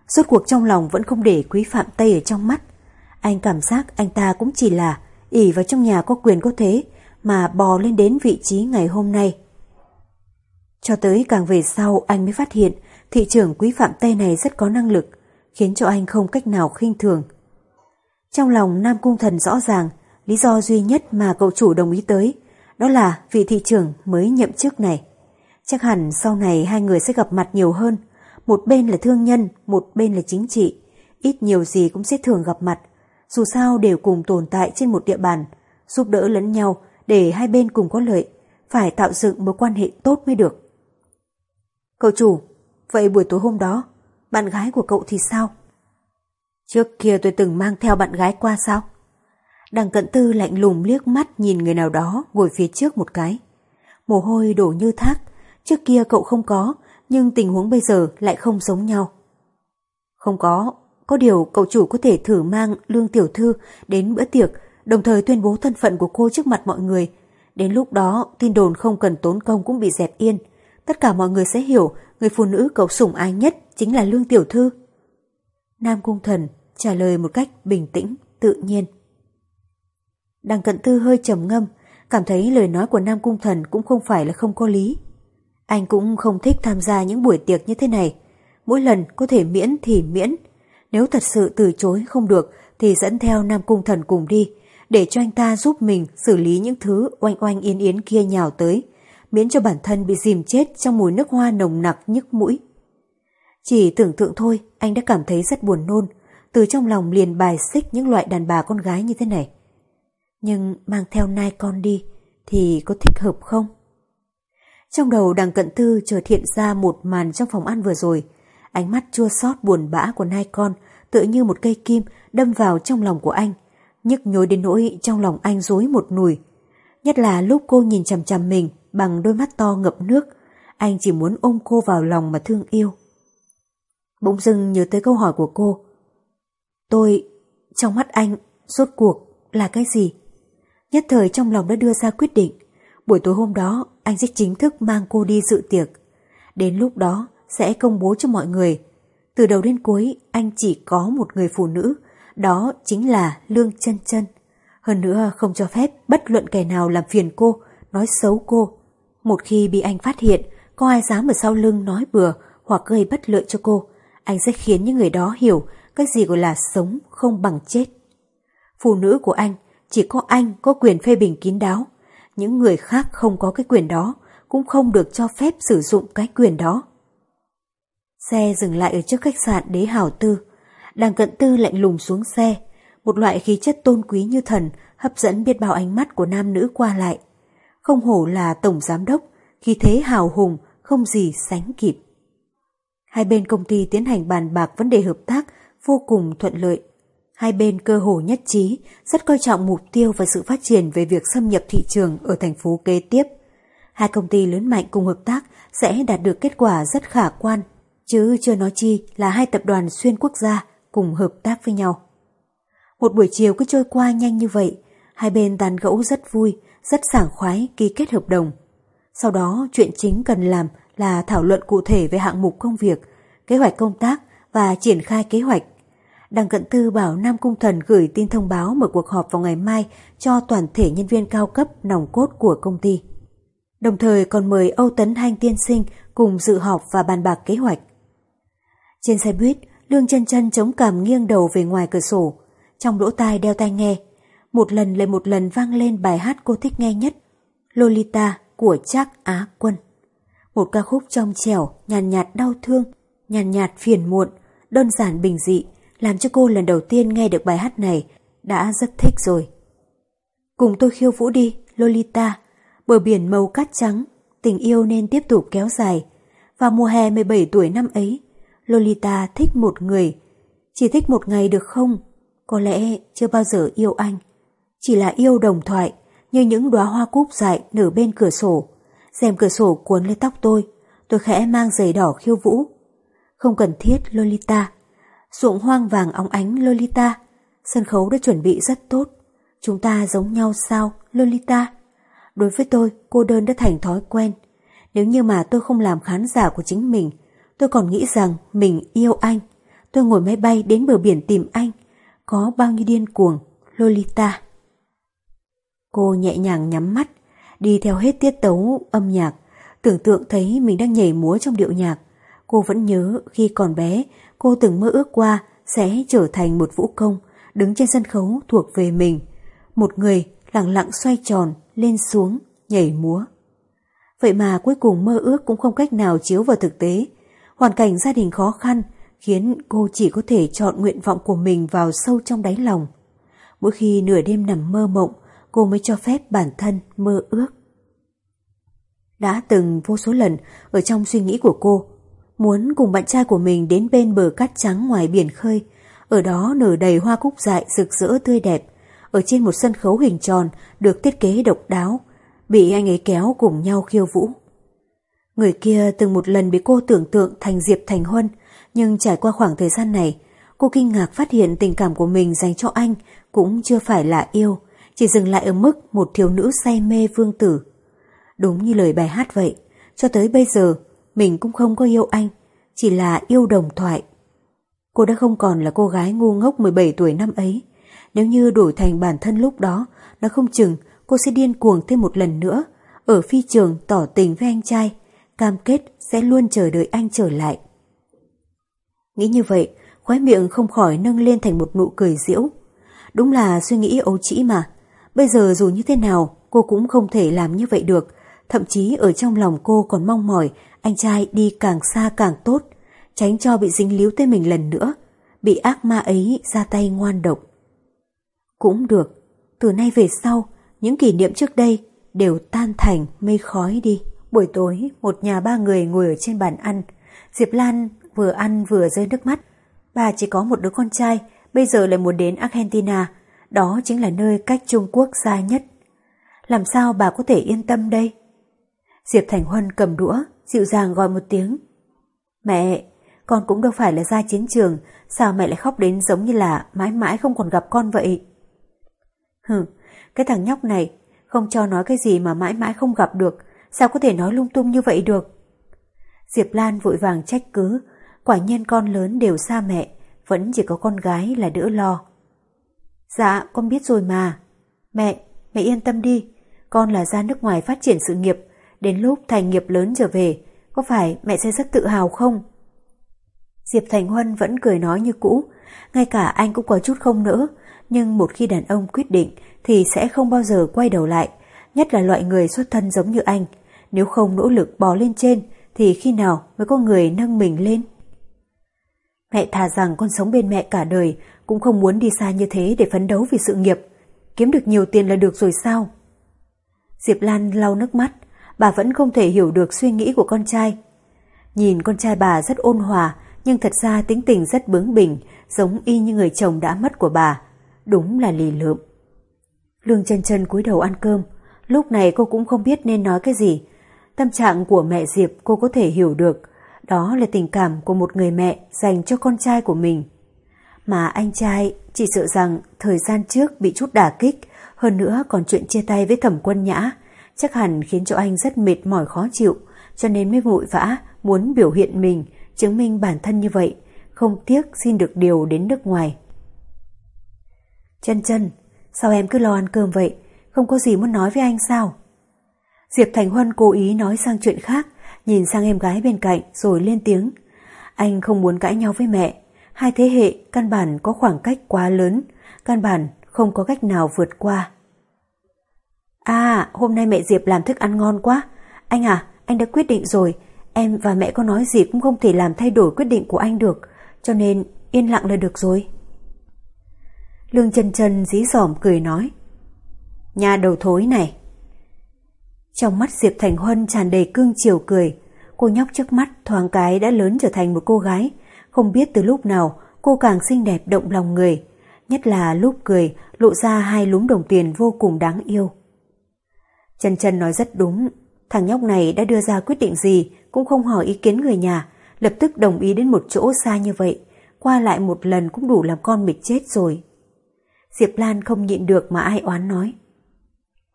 suốt cuộc trong lòng vẫn không để quý phạm Tây ở trong mắt. Anh cảm giác anh ta cũng chỉ là ỉ vào trong nhà có quyền có thế mà bò lên đến vị trí ngày hôm nay. Cho tới càng về sau anh mới phát hiện thị trưởng quý phạm Tây này rất có năng lực, khiến cho anh không cách nào khinh thường. Trong lòng Nam Cung Thần rõ ràng, lý do duy nhất mà cậu chủ đồng ý tới, đó là vị thị trưởng mới nhậm chức này. Chắc hẳn sau này hai người sẽ gặp mặt nhiều hơn, một bên là thương nhân, một bên là chính trị, ít nhiều gì cũng sẽ thường gặp mặt, dù sao đều cùng tồn tại trên một địa bàn, giúp đỡ lẫn nhau để hai bên cùng có lợi, phải tạo dựng mối quan hệ tốt mới được. Cậu chủ, vậy buổi tối hôm đó, bạn gái của cậu thì sao? Trước kia tôi từng mang theo bạn gái qua sao? Đằng cận tư lạnh lùng liếc mắt nhìn người nào đó ngồi phía trước một cái. Mồ hôi đổ như thác, trước kia cậu không có, nhưng tình huống bây giờ lại không giống nhau. Không có, có điều cậu chủ có thể thử mang Lương Tiểu Thư đến bữa tiệc, đồng thời tuyên bố thân phận của cô trước mặt mọi người. Đến lúc đó, tin đồn không cần tốn công cũng bị dẹp yên. Tất cả mọi người sẽ hiểu người phụ nữ cậu sủng ái nhất chính là Lương Tiểu Thư. Nam Cung Thần trả lời một cách bình tĩnh, tự nhiên. Đằng cận tư hơi trầm ngâm, cảm thấy lời nói của Nam Cung Thần cũng không phải là không có lý. Anh cũng không thích tham gia những buổi tiệc như thế này. Mỗi lần có thể miễn thì miễn. Nếu thật sự từ chối không được thì dẫn theo Nam Cung Thần cùng đi, để cho anh ta giúp mình xử lý những thứ oanh oanh yên yến kia nhào tới, miễn cho bản thân bị dìm chết trong mùi nước hoa nồng nặc nhức mũi. Chỉ tưởng tượng thôi, anh đã cảm thấy rất buồn nôn, từ trong lòng liền bài xích những loại đàn bà con gái như thế này. Nhưng mang theo nai con đi thì có thích hợp không? Trong đầu đằng cận tư chợt hiện ra một màn trong phòng ăn vừa rồi. Ánh mắt chua xót buồn bã của nai con tựa như một cây kim đâm vào trong lòng của anh. Nhức nhối đến nỗi trong lòng anh rối một nùi. Nhất là lúc cô nhìn chằm chằm mình bằng đôi mắt to ngập nước, anh chỉ muốn ôm cô vào lòng mà thương yêu. Bỗng dưng nhớ tới câu hỏi của cô. Tôi, trong mắt anh, suốt cuộc là cái gì? Nhất thời trong lòng đã đưa ra quyết định. Buổi tối hôm đó, anh sẽ chính thức mang cô đi dự tiệc. Đến lúc đó, sẽ công bố cho mọi người. Từ đầu đến cuối, anh chỉ có một người phụ nữ, đó chính là Lương chân chân Hơn nữa không cho phép bất luận kẻ nào làm phiền cô, nói xấu cô. Một khi bị anh phát hiện, có ai dám ở sau lưng nói bừa hoặc gây bất lợi cho cô, anh sẽ khiến những người đó hiểu cái gì gọi là sống không bằng chết. Phụ nữ của anh, chỉ có anh có quyền phê bình kín đáo. Những người khác không có cái quyền đó, cũng không được cho phép sử dụng cái quyền đó. Xe dừng lại ở trước khách sạn Đế Hảo Tư. Đàng cận tư lạnh lùng xuống xe. Một loại khí chất tôn quý như thần hấp dẫn biết bao ánh mắt của nam nữ qua lại. Không hổ là tổng giám đốc, khí thế hào hùng không gì sánh kịp. Hai bên công ty tiến hành bàn bạc vấn đề hợp tác vô cùng thuận lợi. Hai bên cơ hồ nhất trí, rất coi trọng mục tiêu và sự phát triển về việc xâm nhập thị trường ở thành phố kế tiếp. Hai công ty lớn mạnh cùng hợp tác sẽ đạt được kết quả rất khả quan, chứ chưa nói chi là hai tập đoàn xuyên quốc gia cùng hợp tác với nhau. Một buổi chiều cứ trôi qua nhanh như vậy, hai bên tàn gẫu rất vui, rất sảng khoái ký kết hợp đồng. Sau đó chuyện chính cần làm là thảo luận cụ thể về hạng mục công việc, kế hoạch công tác và triển khai kế hoạch. Đằng Cận Tư bảo Nam Cung Thần gửi tin thông báo mở cuộc họp vào ngày mai cho toàn thể nhân viên cao cấp nòng cốt của công ty. Đồng thời còn mời Âu Tấn Hanh tiên sinh cùng dự họp và bàn bạc kế hoạch. Trên xe buýt, Lương chân chân chống cằm nghiêng đầu về ngoài cửa sổ, trong lỗ tai đeo tai nghe. Một lần lại một lần vang lên bài hát cô thích nghe nhất, Lolita của Trác Á Quân. Một ca khúc trong trẻo, nhàn nhạt, nhạt đau thương, nhàn nhạt, nhạt phiền muộn, đơn giản bình dị, làm cho cô lần đầu tiên nghe được bài hát này, đã rất thích rồi. Cùng tôi khiêu vũ đi, Lolita, bờ biển màu cát trắng, tình yêu nên tiếp tục kéo dài. Vào mùa hè 17 tuổi năm ấy, Lolita thích một người. Chỉ thích một ngày được không? Có lẽ chưa bao giờ yêu anh. Chỉ là yêu đồng thoại, như những đóa hoa cúc dại nở bên cửa sổ. Xem cửa sổ cuốn lên tóc tôi, tôi khẽ mang giày đỏ khiêu vũ. Không cần thiết Lolita. Ruộng hoang vàng óng ánh Lolita. Sân khấu đã chuẩn bị rất tốt. Chúng ta giống nhau sao, Lolita? Đối với tôi, cô đơn đã thành thói quen. Nếu như mà tôi không làm khán giả của chính mình, tôi còn nghĩ rằng mình yêu anh. Tôi ngồi máy bay đến bờ biển tìm anh. Có bao nhiêu điên cuồng, Lolita. Cô nhẹ nhàng nhắm mắt, đi theo hết tiết tấu âm nhạc, tưởng tượng thấy mình đang nhảy múa trong điệu nhạc. Cô vẫn nhớ khi còn bé, cô từng mơ ước qua sẽ trở thành một vũ công, đứng trên sân khấu thuộc về mình. Một người lặng lặng xoay tròn, lên xuống, nhảy múa. Vậy mà cuối cùng mơ ước cũng không cách nào chiếu vào thực tế. Hoàn cảnh gia đình khó khăn khiến cô chỉ có thể chọn nguyện vọng của mình vào sâu trong đáy lòng. Mỗi khi nửa đêm nằm mơ mộng, cô mới cho phép bản thân mơ ước. Đã từng vô số lần ở trong suy nghĩ của cô, muốn cùng bạn trai của mình đến bên bờ cát trắng ngoài biển khơi, ở đó nở đầy hoa cúc dại rực rỡ tươi đẹp, ở trên một sân khấu hình tròn được thiết kế độc đáo, bị anh ấy kéo cùng nhau khiêu vũ. Người kia từng một lần bị cô tưởng tượng thành Diệp Thành Huân, nhưng trải qua khoảng thời gian này, cô kinh ngạc phát hiện tình cảm của mình dành cho anh cũng chưa phải là yêu, chỉ dừng lại ở mức một thiếu nữ say mê vương tử. Đúng như lời bài hát vậy, cho tới bây giờ mình cũng không có yêu anh, chỉ là yêu đồng thoại. Cô đã không còn là cô gái ngu ngốc 17 tuổi năm ấy. Nếu như đổi thành bản thân lúc đó, nó không chừng cô sẽ điên cuồng thêm một lần nữa, ở phi trường tỏ tình với anh trai, cam kết sẽ luôn chờ đợi anh trở lại. Nghĩ như vậy, khóe miệng không khỏi nâng lên thành một nụ cười diễu. Đúng là suy nghĩ ấu trĩ mà. Bây giờ dù như thế nào, cô cũng không thể làm như vậy được. Thậm chí ở trong lòng cô còn mong mỏi anh trai đi càng xa càng tốt, tránh cho bị dính líu tới mình lần nữa, bị ác ma ấy ra tay ngoan độc. Cũng được, từ nay về sau, những kỷ niệm trước đây đều tan thành mây khói đi. Buổi tối, một nhà ba người ngồi ở trên bàn ăn. Diệp Lan vừa ăn vừa rơi nước mắt. Bà chỉ có một đứa con trai, bây giờ lại muốn đến Argentina. Đó chính là nơi cách Trung Quốc xa nhất. Làm sao bà có thể yên tâm đây? Diệp Thành Huân cầm đũa, dịu dàng gọi một tiếng. Mẹ, con cũng đâu phải là ra chiến trường, sao mẹ lại khóc đến giống như là mãi mãi không còn gặp con vậy? Hừ, cái thằng nhóc này, không cho nói cái gì mà mãi mãi không gặp được, sao có thể nói lung tung như vậy được? Diệp Lan vội vàng trách cứ, quả nhiên con lớn đều xa mẹ, vẫn chỉ có con gái là đỡ lo. Dạ, con biết rồi mà. Mẹ, mẹ yên tâm đi, con là ra nước ngoài phát triển sự nghiệp, đến lúc thành nghiệp lớn trở về, có phải mẹ sẽ rất tự hào không? Diệp Thành Huân vẫn cười nói như cũ, ngay cả anh cũng có chút không nỡ, nhưng một khi đàn ông quyết định thì sẽ không bao giờ quay đầu lại, nhất là loại người xuất thân giống như anh. Nếu không nỗ lực bò lên trên thì khi nào mới có người nâng mình lên? Mẹ thà rằng con sống bên mẹ cả đời cũng không muốn đi xa như thế để phấn đấu vì sự nghiệp. Kiếm được nhiều tiền là được rồi sao? Diệp Lan lau nước mắt, bà vẫn không thể hiểu được suy nghĩ của con trai. Nhìn con trai bà rất ôn hòa, nhưng thật ra tính tình rất bướng bỉnh, giống y như người chồng đã mất của bà. Đúng là lì lượm. Lương chân chân cúi đầu ăn cơm, lúc này cô cũng không biết nên nói cái gì. Tâm trạng của mẹ Diệp cô có thể hiểu được, đó là tình cảm của một người mẹ dành cho con trai của mình. Mà anh trai chỉ sợ rằng thời gian trước bị chút đả kích, hơn nữa còn chuyện chia tay với thẩm quân nhã, chắc hẳn khiến cho anh rất mệt mỏi khó chịu, cho nên mới vội vã muốn biểu hiện mình, chứng minh bản thân như vậy, không tiếc xin được điều đến nước ngoài. Chân chân, sao em cứ lo ăn cơm vậy, không có gì muốn nói với anh sao? Diệp Thành Huân cố ý nói sang chuyện khác, nhìn sang em gái bên cạnh rồi lên tiếng. Anh không muốn cãi nhau với mẹ, hai thế hệ căn bản có khoảng cách quá lớn, căn bản không có cách nào vượt qua. À, hôm nay mẹ Diệp làm thức ăn ngon quá. Anh à, anh đã quyết định rồi, em và mẹ có nói gì cũng không thể làm thay đổi quyết định của anh được, cho nên yên lặng là được rồi. Lương chân chân dí dỏm cười nói. Nhà đầu thối này. Trong mắt Diệp Thành Huân tràn đầy cương chiều cười, cô nhóc trước mắt thoáng cái đã lớn trở thành một cô gái, không biết từ lúc nào cô càng xinh đẹp động lòng người, nhất là lúc cười lộ ra hai lúm đồng tiền vô cùng đáng yêu. Trần Trần nói rất đúng, thằng nhóc này đã đưa ra quyết định gì cũng không hỏi ý kiến người nhà, lập tức đồng ý đến một chỗ xa như vậy, qua lại một lần cũng đủ làm con mệt chết rồi. Diệp Lan không nhịn được mà ai oán nói.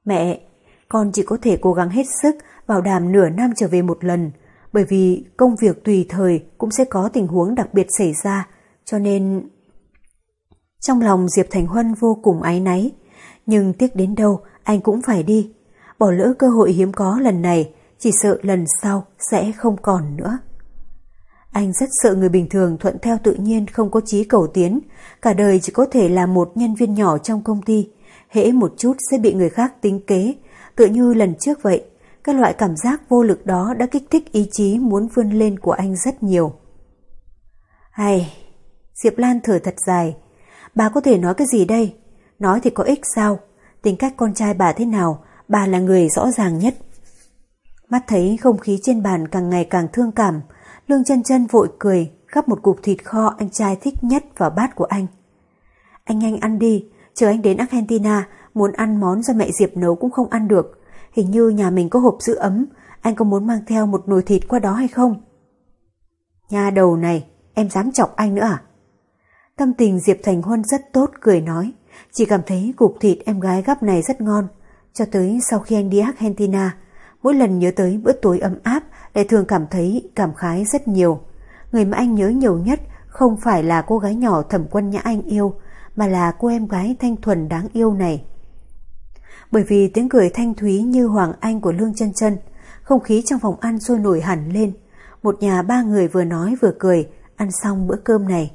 Mẹ, con chỉ có thể cố gắng hết sức bảo đảm nửa năm trở về một lần, bởi vì công việc tùy thời cũng sẽ có tình huống đặc biệt xảy ra, cho nên... Trong lòng Diệp Thành Huân vô cùng áy náy, nhưng tiếc đến đâu anh cũng phải đi. Bỏ lỡ cơ hội hiếm có lần này, chỉ sợ lần sau sẽ không còn nữa. Anh rất sợ người bình thường thuận theo tự nhiên không có chí cầu tiến, cả đời chỉ có thể là một nhân viên nhỏ trong công ty, hễ một chút sẽ bị người khác tính kế, tựa như lần trước vậy. các loại cảm giác vô lực đó đã kích thích ý chí muốn vươn lên của anh rất nhiều. Hay, Diệp Lan thở thật dài. Bà có thể nói cái gì đây? Nói thì có ích sao? Tính cách con trai bà thế nào, bà là người rõ ràng nhất. Mắt thấy không khí trên bàn càng ngày càng thương cảm, Lương chân chân vội cười, gắp một cục thịt kho anh trai thích nhất vào bát của anh. Anh nhanh ăn đi, chờ anh đến Argentina, muốn ăn món do mẹ Diệp nấu cũng không ăn được. Hình như nhà mình có hộp giữ ấm, anh có muốn mang theo một nồi thịt qua đó hay không? Nhà đầu này, em dám chọc anh nữa à? Tâm tình Diệp Thành Huân rất tốt cười nói, chỉ cảm thấy cục thịt em gái gắp này rất ngon. Cho tới sau khi anh đi Argentina, mỗi lần nhớ tới bữa tối ấm áp lại thường cảm thấy cảm khái rất nhiều. Người mà anh nhớ nhiều nhất không phải là cô gái nhỏ thẩm quân nhã anh yêu, mà là cô em gái thanh thuần đáng yêu này. Bởi vì tiếng cười thanh thúy như Hoàng Anh của Lương chân chân không khí trong phòng ăn sôi nổi hẳn lên. Một nhà ba người vừa nói vừa cười, ăn xong bữa cơm này.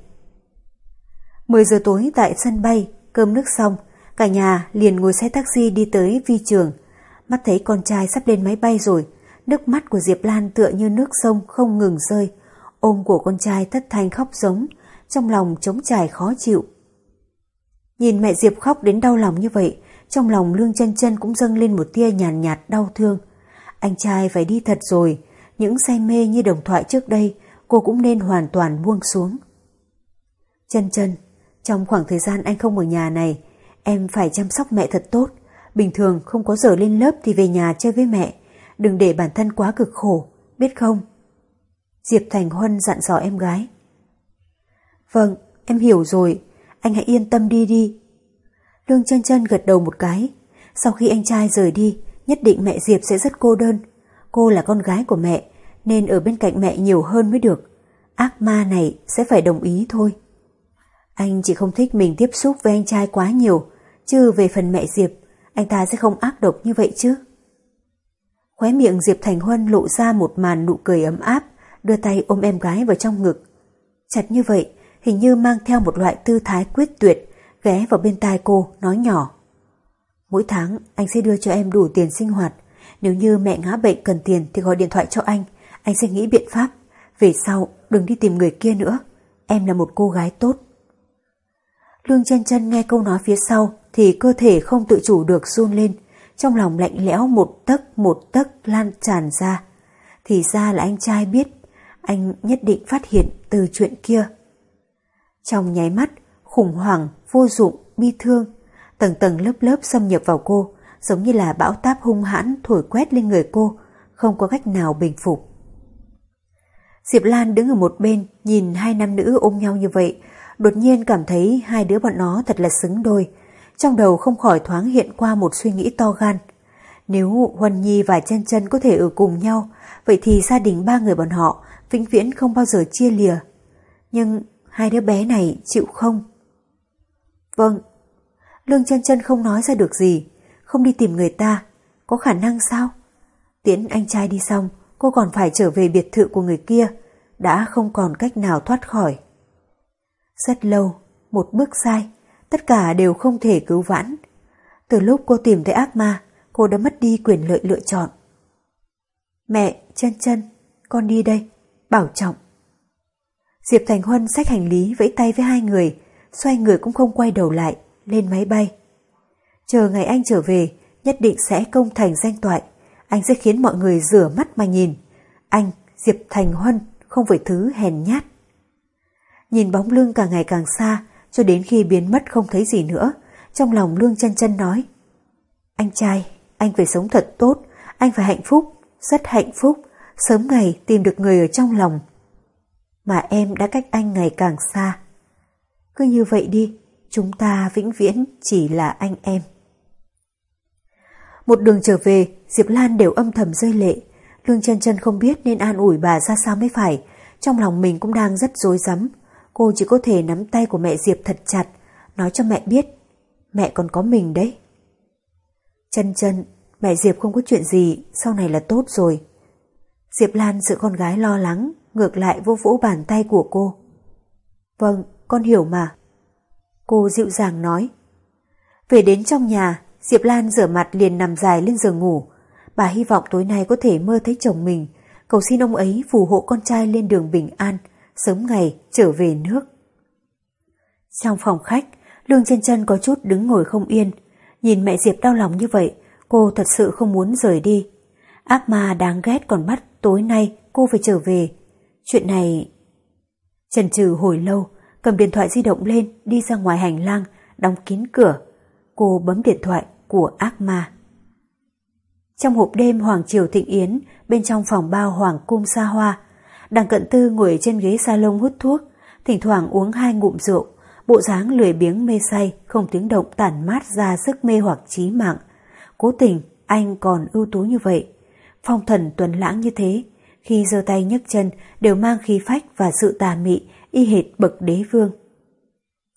10 giờ tối tại sân bay, cơm nước xong, cả nhà liền ngồi xe taxi đi tới vi trường. Mắt thấy con trai sắp lên máy bay rồi, nước mắt của Diệp Lan tựa như nước sông không ngừng rơi, ôm của con trai thất thanh khóc giống, trong lòng trống trải khó chịu. Nhìn mẹ Diệp khóc đến đau lòng như vậy, trong lòng Lương chân chân cũng dâng lên một tia nhàn nhạt, nhạt đau thương. Anh trai phải đi thật rồi, những say mê như đồng thoại trước đây, cô cũng nên hoàn toàn buông xuống. Chân chân, trong khoảng thời gian anh không ở nhà này, em phải chăm sóc mẹ thật tốt, Bình thường không có giờ lên lớp thì về nhà chơi với mẹ. Đừng để bản thân quá cực khổ, biết không? Diệp Thành Huân dặn dò em gái. Vâng, em hiểu rồi, anh hãy yên tâm đi đi. Lương chân chân gật đầu một cái. Sau khi anh trai rời đi, nhất định mẹ Diệp sẽ rất cô đơn. Cô là con gái của mẹ, nên ở bên cạnh mẹ nhiều hơn mới được. Ác ma này sẽ phải đồng ý thôi. Anh chỉ không thích mình tiếp xúc với anh trai quá nhiều, chứ về phần mẹ Diệp, anh ta sẽ không ác độc như vậy chứ. Khóe miệng Diệp Thành Huân lộ ra một màn nụ cười ấm áp, đưa tay ôm em gái vào trong ngực. Chặt như vậy, hình như mang theo một loại tư thái quyết tuyệt, ghé vào bên tai cô, nói nhỏ. Mỗi tháng anh sẽ đưa cho em đủ tiền sinh hoạt, nếu như mẹ ngã bệnh cần tiền thì gọi điện thoại cho anh, anh sẽ nghĩ biện pháp. Về sau đừng đi tìm người kia nữa, em là một cô gái tốt. Lương chân chân nghe câu nói phía sau thì cơ thể không tự chủ được run lên, trong lòng lạnh lẽo một tấc một tấc lan tràn ra. Thì ra là anh trai biết, anh nhất định phát hiện từ chuyện kia. Trong nháy mắt, khủng hoảng, vô dụng, bi thương, tầng tầng lớp lớp xâm nhập vào cô, giống như là bão táp hung hãn thổi quét lên người cô, không có cách nào bình phục. Diệp Lan đứng ở một bên, nhìn hai nam nữ ôm nhau như vậy, đột nhiên cảm thấy hai đứa bọn nó thật là xứng đôi. Trong đầu không khỏi thoáng hiện qua một suy nghĩ to gan. Nếu Huân Nhi và chân chân có thể ở cùng nhau, vậy thì gia đình ba người bọn họ vĩnh viễn không bao giờ chia lìa. Nhưng hai đứa bé này chịu không? Vâng. Lương chân chân không nói ra được gì, không đi tìm người ta, có khả năng sao? Tiễn anh trai đi xong, cô còn phải trở về biệt thự của người kia, đã không còn cách nào thoát khỏi. Rất lâu, một bước sai, tất cả đều không thể cứu vãn. Từ lúc cô tìm thấy ác ma, cô đã mất đi quyền lợi lựa chọn. Mẹ, chân chân, con đi đây, bảo trọng. Diệp Thành Huân xách hành lý vẫy tay với hai người, xoay người cũng không quay đầu lại, lên máy bay. Chờ ngày anh trở về, nhất định sẽ công thành danh toại. Anh sẽ khiến mọi người rửa mắt mà nhìn. Anh, Diệp Thành Huân, không phải thứ hèn nhát. Nhìn bóng lưng càng ngày càng xa, cho đến khi biến mất không thấy gì nữa, trong lòng lương chân chân nói. Anh trai, anh phải sống thật tốt, anh phải hạnh phúc, rất hạnh phúc, sớm ngày tìm được người ở trong lòng. Mà em đã cách anh ngày càng xa. Cứ như vậy đi, chúng ta vĩnh viễn chỉ là anh em. Một đường trở về, Diệp Lan đều âm thầm rơi lệ. Lương chân chân không biết nên an ủi bà ra sao mới phải. Trong lòng mình cũng đang rất rối rắm. Cô chỉ có thể nắm tay của mẹ Diệp thật chặt, nói cho mẹ biết. Mẹ còn có mình đấy. Chân chân, mẹ Diệp không có chuyện gì, sau này là tốt rồi. Diệp Lan sự con gái lo lắng, ngược lại vô vỗ bàn tay của cô. Vâng, con hiểu mà. Cô dịu dàng nói. Về đến trong nhà, Diệp Lan rửa mặt liền nằm dài lên giường ngủ. Bà hy vọng tối nay có thể mơ thấy chồng mình, cầu xin ông ấy phù hộ con trai lên đường bình an, sớm ngày trở về nước. Trong phòng khách, Lương chân chân có chút đứng ngồi không yên. Nhìn mẹ Diệp đau lòng như vậy, cô thật sự không muốn rời đi. Ác ma đáng ghét còn bắt tối nay cô phải trở về. Chuyện này... Trần trừ hồi lâu, cầm điện thoại di động lên, đi ra ngoài hành lang, đóng kín cửa. Cô bấm điện thoại của ác ma. Trong hộp đêm Hoàng Triều Thịnh Yến, bên trong phòng bao Hoàng Cung xa hoa, đằng cận tư ngồi trên ghế salon hút thuốc, thỉnh thoảng uống hai ngụm rượu, bộ dáng lười biếng mê say, không tiếng động tản mát ra sức mê hoặc trí mạng. Cố tình, anh còn ưu tú như vậy. Phong thần tuần lãng như thế, khi giơ tay nhấc chân đều mang khí phách và sự tà mị, y hệt bậc đế vương.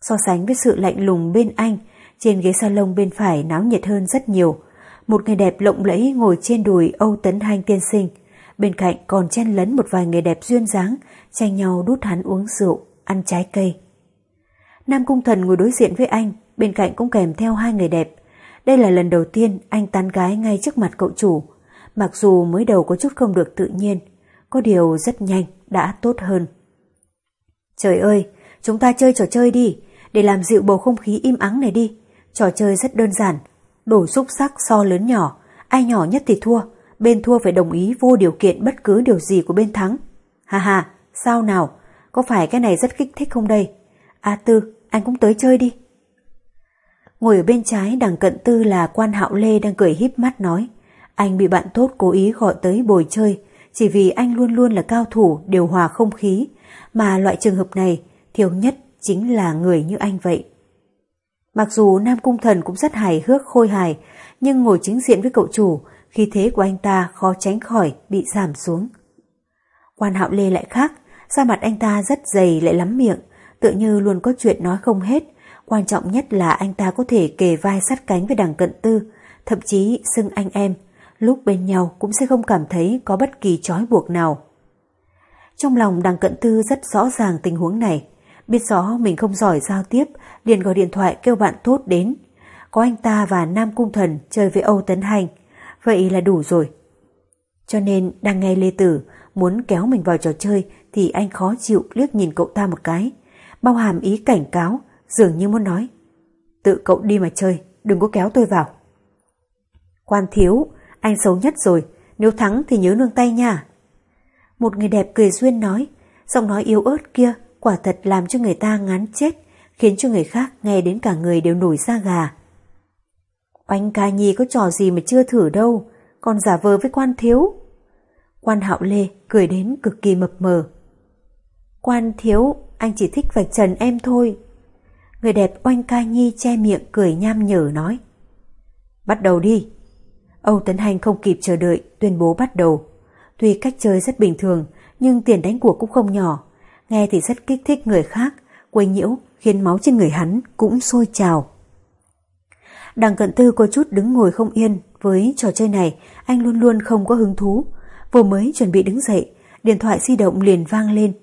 So sánh với sự lạnh lùng bên anh, trên ghế salon bên phải náo nhiệt hơn rất nhiều. Một người đẹp lộng lẫy ngồi trên đùi Âu Tấn Hanh tiên sinh. Bên cạnh còn chen lấn một vài người đẹp duyên dáng, tranh nhau đút hắn uống rượu, ăn trái cây. Nam Cung Thần ngồi đối diện với anh, bên cạnh cũng kèm theo hai người đẹp. Đây là lần đầu tiên anh tán gái ngay trước mặt cậu chủ. Mặc dù mới đầu có chút không được tự nhiên, có điều rất nhanh, đã tốt hơn. Trời ơi, chúng ta chơi trò chơi đi, để làm dịu bầu không khí im ắng này đi. Trò chơi rất đơn giản, đổ xúc sắc so lớn nhỏ, ai nhỏ nhất thì thua, bên thua phải đồng ý vô điều kiện bất cứ điều gì của bên thắng. Hà hà, sao nào, có phải cái này rất kích thích không đây? A Tư, anh cũng tới chơi đi. Ngồi ở bên trái đằng cận tư là quan hạo lê đang cười híp mắt nói. Anh bị bạn tốt cố ý gọi tới bồi chơi, chỉ vì anh luôn luôn là cao thủ điều hòa không khí, mà loại trường hợp này thiếu nhất chính là người như anh vậy. Mặc dù Nam Cung Thần cũng rất hài hước khôi hài, nhưng ngồi chính diện với cậu chủ, khi thế của anh ta khó tránh khỏi bị giảm xuống. Quan hạo lê lại khác, da mặt anh ta rất dày lại lắm miệng, tự như luôn có chuyện nói không hết. Quan trọng nhất là anh ta có thể kề vai sát cánh với đằng cận tư, thậm chí xưng anh em, lúc bên nhau cũng sẽ không cảm thấy có bất kỳ trói buộc nào. Trong lòng đằng cận tư rất rõ ràng tình huống này, biết rõ mình không giỏi giao tiếp, liền gọi điện thoại kêu bạn tốt đến. Có anh ta và Nam Cung Thần chơi với Âu Tấn Hành, vậy là đủ rồi. Cho nên đang nghe Lê Tử muốn kéo mình vào trò chơi thì anh khó chịu liếc nhìn cậu ta một cái, bao hàm ý cảnh cáo, dường như muốn nói. Tự cậu đi mà chơi, đừng có kéo tôi vào. Quan thiếu, anh xấu nhất rồi, nếu thắng thì nhớ nương tay nha. Một người đẹp cười duyên nói, giọng nói yếu ớt kia quả thật làm cho người ta ngán chết, khiến cho người khác nghe đến cả người đều nổi da gà. Oanh ca nhi có trò gì mà chưa thử đâu, còn giả vờ với quan thiếu. Quan hạo lê cười đến cực kỳ mập mờ. Quan thiếu, anh chỉ thích vạch trần em thôi. Người đẹp oanh ca nhi che miệng cười nham nhở nói. Bắt đầu đi. Âu Tấn Hành không kịp chờ đợi, tuyên bố bắt đầu. Tuy cách chơi rất bình thường, nhưng tiền đánh cuộc cũng không nhỏ. Nghe thì rất kích thích người khác, quấy nhiễu khiến máu trên người hắn cũng sôi trào. Đằng cận tư có chút đứng ngồi không yên với trò chơi này, anh luôn luôn không có hứng thú. Vừa mới chuẩn bị đứng dậy, điện thoại di động liền vang lên.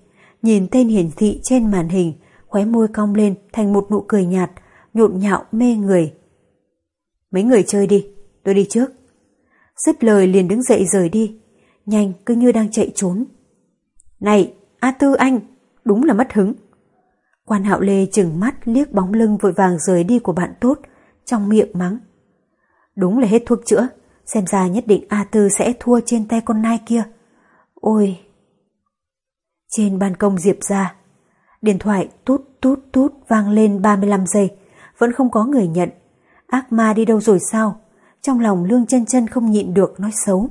Nhìn tên hiển thị trên màn hình, khóe môi cong lên thành một nụ cười nhạt, nhộn nhạo mê người. Mấy người chơi đi, tôi đi trước. Dứt lời liền đứng dậy rời đi, nhanh cứ như đang chạy trốn. Này, A Tư anh, đúng là mất hứng. Quan hạo lê chừng mắt liếc bóng lưng vội vàng rời đi của bạn tốt, trong miệng mắng. Đúng là hết thuốc chữa, xem ra nhất định A Tư sẽ thua trên tay con nai kia. Ôi! Trên ban công Diệp ra, điện thoại tút tút tút vang lên 35 giây, vẫn không có người nhận. Ác ma đi đâu rồi sao? Trong lòng lương chân chân không nhịn được nói xấu.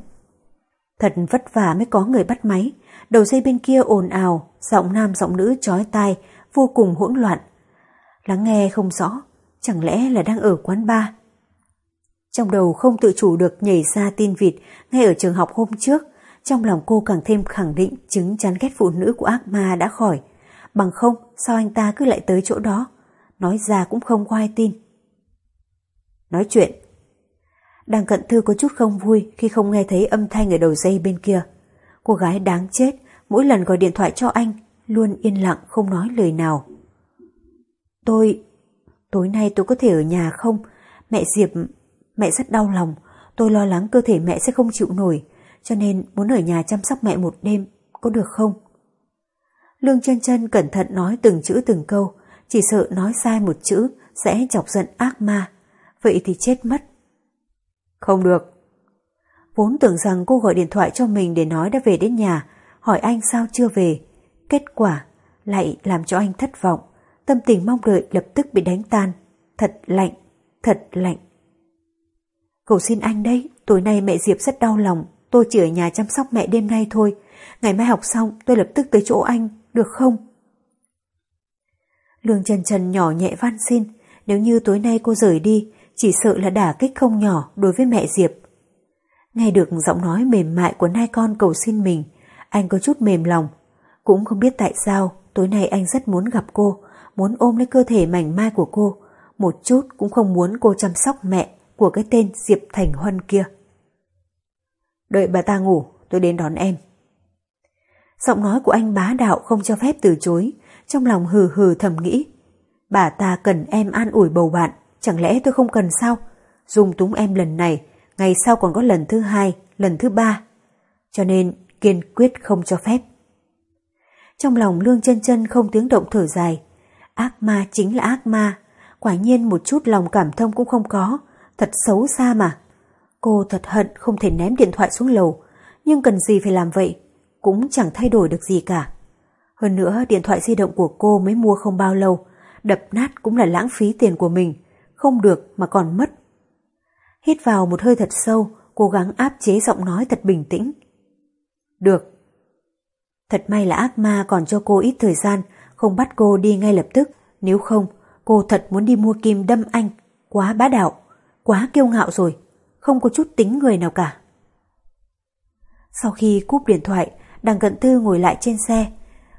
Thật vất vả mới có người bắt máy, đầu dây bên kia ồn ào, giọng nam giọng nữ chói tai, vô cùng hỗn loạn. Lắng nghe không rõ, chẳng lẽ là đang ở quán bar? Trong đầu không tự chủ được nhảy ra tin vịt ngay ở trường học hôm trước, trong lòng cô càng thêm khẳng định chứng chán ghét phụ nữ của ác ma đã khỏi. Bằng không, sao anh ta cứ lại tới chỗ đó? Nói ra cũng không có ai tin. Nói chuyện. Đang cận thư có chút không vui khi không nghe thấy âm thanh ở đầu dây bên kia. Cô gái đáng chết, mỗi lần gọi điện thoại cho anh, luôn yên lặng không nói lời nào. Tôi... Tối nay tôi có thể ở nhà không? Mẹ Diệp... Mẹ rất đau lòng. Tôi lo lắng cơ thể mẹ sẽ không chịu nổi. Cho nên muốn ở nhà chăm sóc mẹ một đêm. Có được không? Lương chân chân cẩn thận nói từng chữ từng câu. Chỉ sợ nói sai một chữ sẽ chọc giận ác ma. Vậy thì chết mất. Không được. Vốn tưởng rằng cô gọi điện thoại cho mình để nói đã về đến nhà, hỏi anh sao chưa về. Kết quả lại làm cho anh thất vọng, tâm tình mong đợi lập tức bị đánh tan. Thật lạnh, thật lạnh. Cầu xin anh đấy, tối nay mẹ Diệp rất đau lòng, tôi chỉ ở nhà chăm sóc mẹ đêm nay thôi. Ngày mai học xong tôi lập tức tới chỗ anh, được không? Lương Trần Trần nhỏ nhẹ van xin, nếu như tối nay cô rời đi, chỉ sợ là đả kích không nhỏ đối với mẹ Diệp. Nghe được giọng nói mềm mại của nai con cầu xin mình, anh có chút mềm lòng. Cũng không biết tại sao, tối nay anh rất muốn gặp cô, muốn ôm lấy cơ thể mảnh mai của cô, một chút cũng không muốn cô chăm sóc mẹ của cái tên Diệp Thành Huân kia. Đợi bà ta ngủ, tôi đến đón em. Giọng nói của anh bá đạo không cho phép từ chối, trong lòng hừ hừ thầm nghĩ. Bà ta cần em an ủi bầu bạn, chẳng lẽ tôi không cần sao? Dùng túng em lần này, ngày sau còn có lần thứ hai, lần thứ ba. Cho nên kiên quyết không cho phép. Trong lòng lương chân chân không tiếng động thở dài. Ác ma chính là ác ma, quả nhiên một chút lòng cảm thông cũng không có, thật xấu xa mà. Cô thật hận không thể ném điện thoại xuống lầu, nhưng cần gì phải làm vậy, cũng chẳng thay đổi được gì cả. Hơn nữa điện thoại di động của cô mới mua không bao lâu, đập nát cũng là lãng phí tiền của mình, không được mà còn mất. Hít vào một hơi thật sâu, cố gắng áp chế giọng nói thật bình tĩnh. Được. Thật may là ác ma còn cho cô ít thời gian, không bắt cô đi ngay lập tức, nếu không, cô thật muốn đi mua kim đâm anh, quá bá đạo, quá kiêu ngạo rồi, không có chút tính người nào cả. Sau khi cúp điện thoại, đằng cận tư ngồi lại trên xe,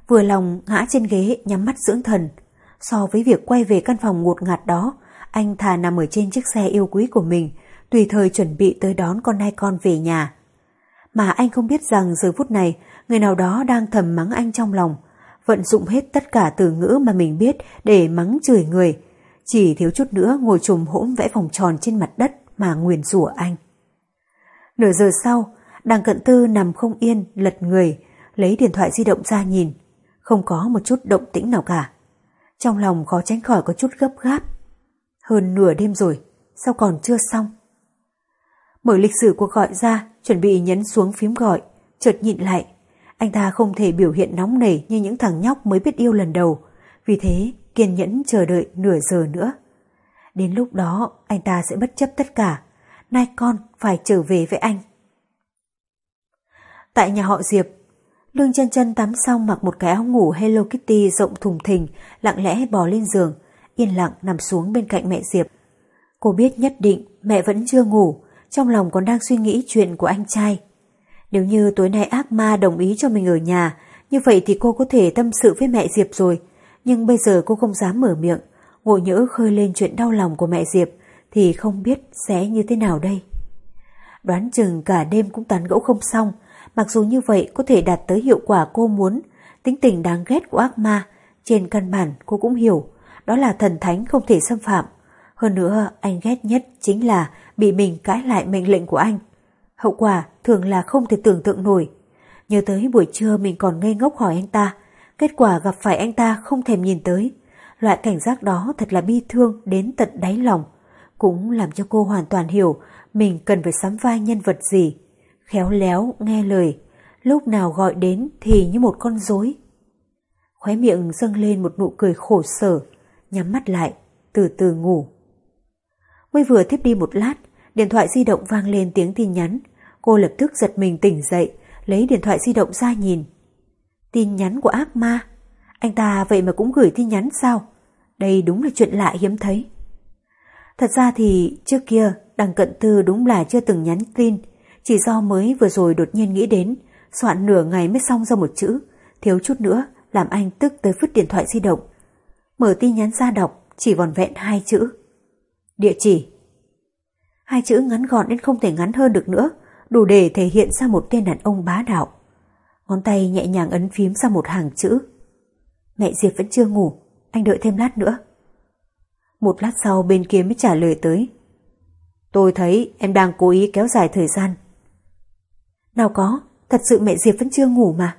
vừa lòng ngã trên ghế nhắm mắt dưỡng thần. So với việc quay về căn phòng ngột ngạt đó, anh thà nằm ở trên chiếc xe yêu quý của mình, tùy thời chuẩn bị tới đón con nai con về nhà. Mà anh không biết rằng giờ phút này, người nào đó đang thầm mắng anh trong lòng, vận dụng hết tất cả từ ngữ mà mình biết để mắng chửi người, chỉ thiếu chút nữa ngồi trùm hỗn vẽ vòng tròn trên mặt đất mà nguyền rủa anh. Nửa giờ sau, đằng cận tư nằm không yên, lật người, lấy điện thoại di động ra nhìn, không có một chút động tĩnh nào cả. Trong lòng khó tránh khỏi có chút gấp gáp. Hơn nửa đêm rồi, sao còn chưa xong? Mở lịch sử cuộc gọi ra, chuẩn bị nhấn xuống phím gọi, chợt nhịn lại. Anh ta không thể biểu hiện nóng nảy như những thằng nhóc mới biết yêu lần đầu, vì thế kiên nhẫn chờ đợi nửa giờ nữa. Đến lúc đó anh ta sẽ bất chấp tất cả, nay con phải trở về với anh. Tại nhà họ Diệp, Lương chân chân tắm xong mặc một cái áo ngủ Hello Kitty rộng thùng thình, lặng lẽ bò lên giường, yên lặng nằm xuống bên cạnh mẹ Diệp. Cô biết nhất định mẹ vẫn chưa ngủ, trong lòng còn đang suy nghĩ chuyện của anh trai. Nếu như tối nay ác ma đồng ý cho mình ở nhà, như vậy thì cô có thể tâm sự với mẹ Diệp rồi. Nhưng bây giờ cô không dám mở miệng, ngộ nhỡ khơi lên chuyện đau lòng của mẹ Diệp thì không biết sẽ như thế nào đây. Đoán chừng cả đêm cũng tán gẫu không xong, mặc dù như vậy có thể đạt tới hiệu quả cô muốn, tính tình đáng ghét của ác ma, trên căn bản cô cũng hiểu, đó là thần thánh không thể xâm phạm. Hơn nữa, anh ghét nhất chính là bị mình cãi lại mệnh lệnh của anh. Hậu quả thường là không thể tưởng tượng nổi. Nhớ tới buổi trưa mình còn ngây ngốc hỏi anh ta, kết quả gặp phải anh ta không thèm nhìn tới. Loại cảnh giác đó thật là bi thương đến tận đáy lòng, cũng làm cho cô hoàn toàn hiểu mình cần phải sắm vai nhân vật gì. Khéo léo, nghe lời, lúc nào gọi đến thì như một con rối. Khóe miệng dâng lên một nụ cười khổ sở, nhắm mắt lại, từ từ ngủ. Mới vừa tiếp đi một lát, điện thoại di động vang lên tiếng tin nhắn. Cô lập tức giật mình tỉnh dậy, lấy điện thoại di động ra nhìn. Tin nhắn của ác ma. Anh ta vậy mà cũng gửi tin nhắn sao? Đây đúng là chuyện lạ hiếm thấy. Thật ra thì trước kia đằng cận tư đúng là chưa từng nhắn tin, chỉ do mới vừa rồi đột nhiên nghĩ đến, soạn nửa ngày mới xong ra một chữ, thiếu chút nữa làm anh tức tới vứt điện thoại di động. Mở tin nhắn ra đọc, chỉ vòn vẹn hai chữ. Địa chỉ. Hai chữ ngắn gọn đến không thể ngắn hơn được nữa, đủ để thể hiện ra một tên đàn ông bá đạo. Ngón tay nhẹ nhàng ấn phím ra một hàng chữ. Mẹ Diệp vẫn chưa ngủ, anh đợi thêm lát nữa. Một lát sau bên kia mới trả lời tới. Tôi thấy em đang cố ý kéo dài thời gian. Nào có, thật sự mẹ Diệp vẫn chưa ngủ mà.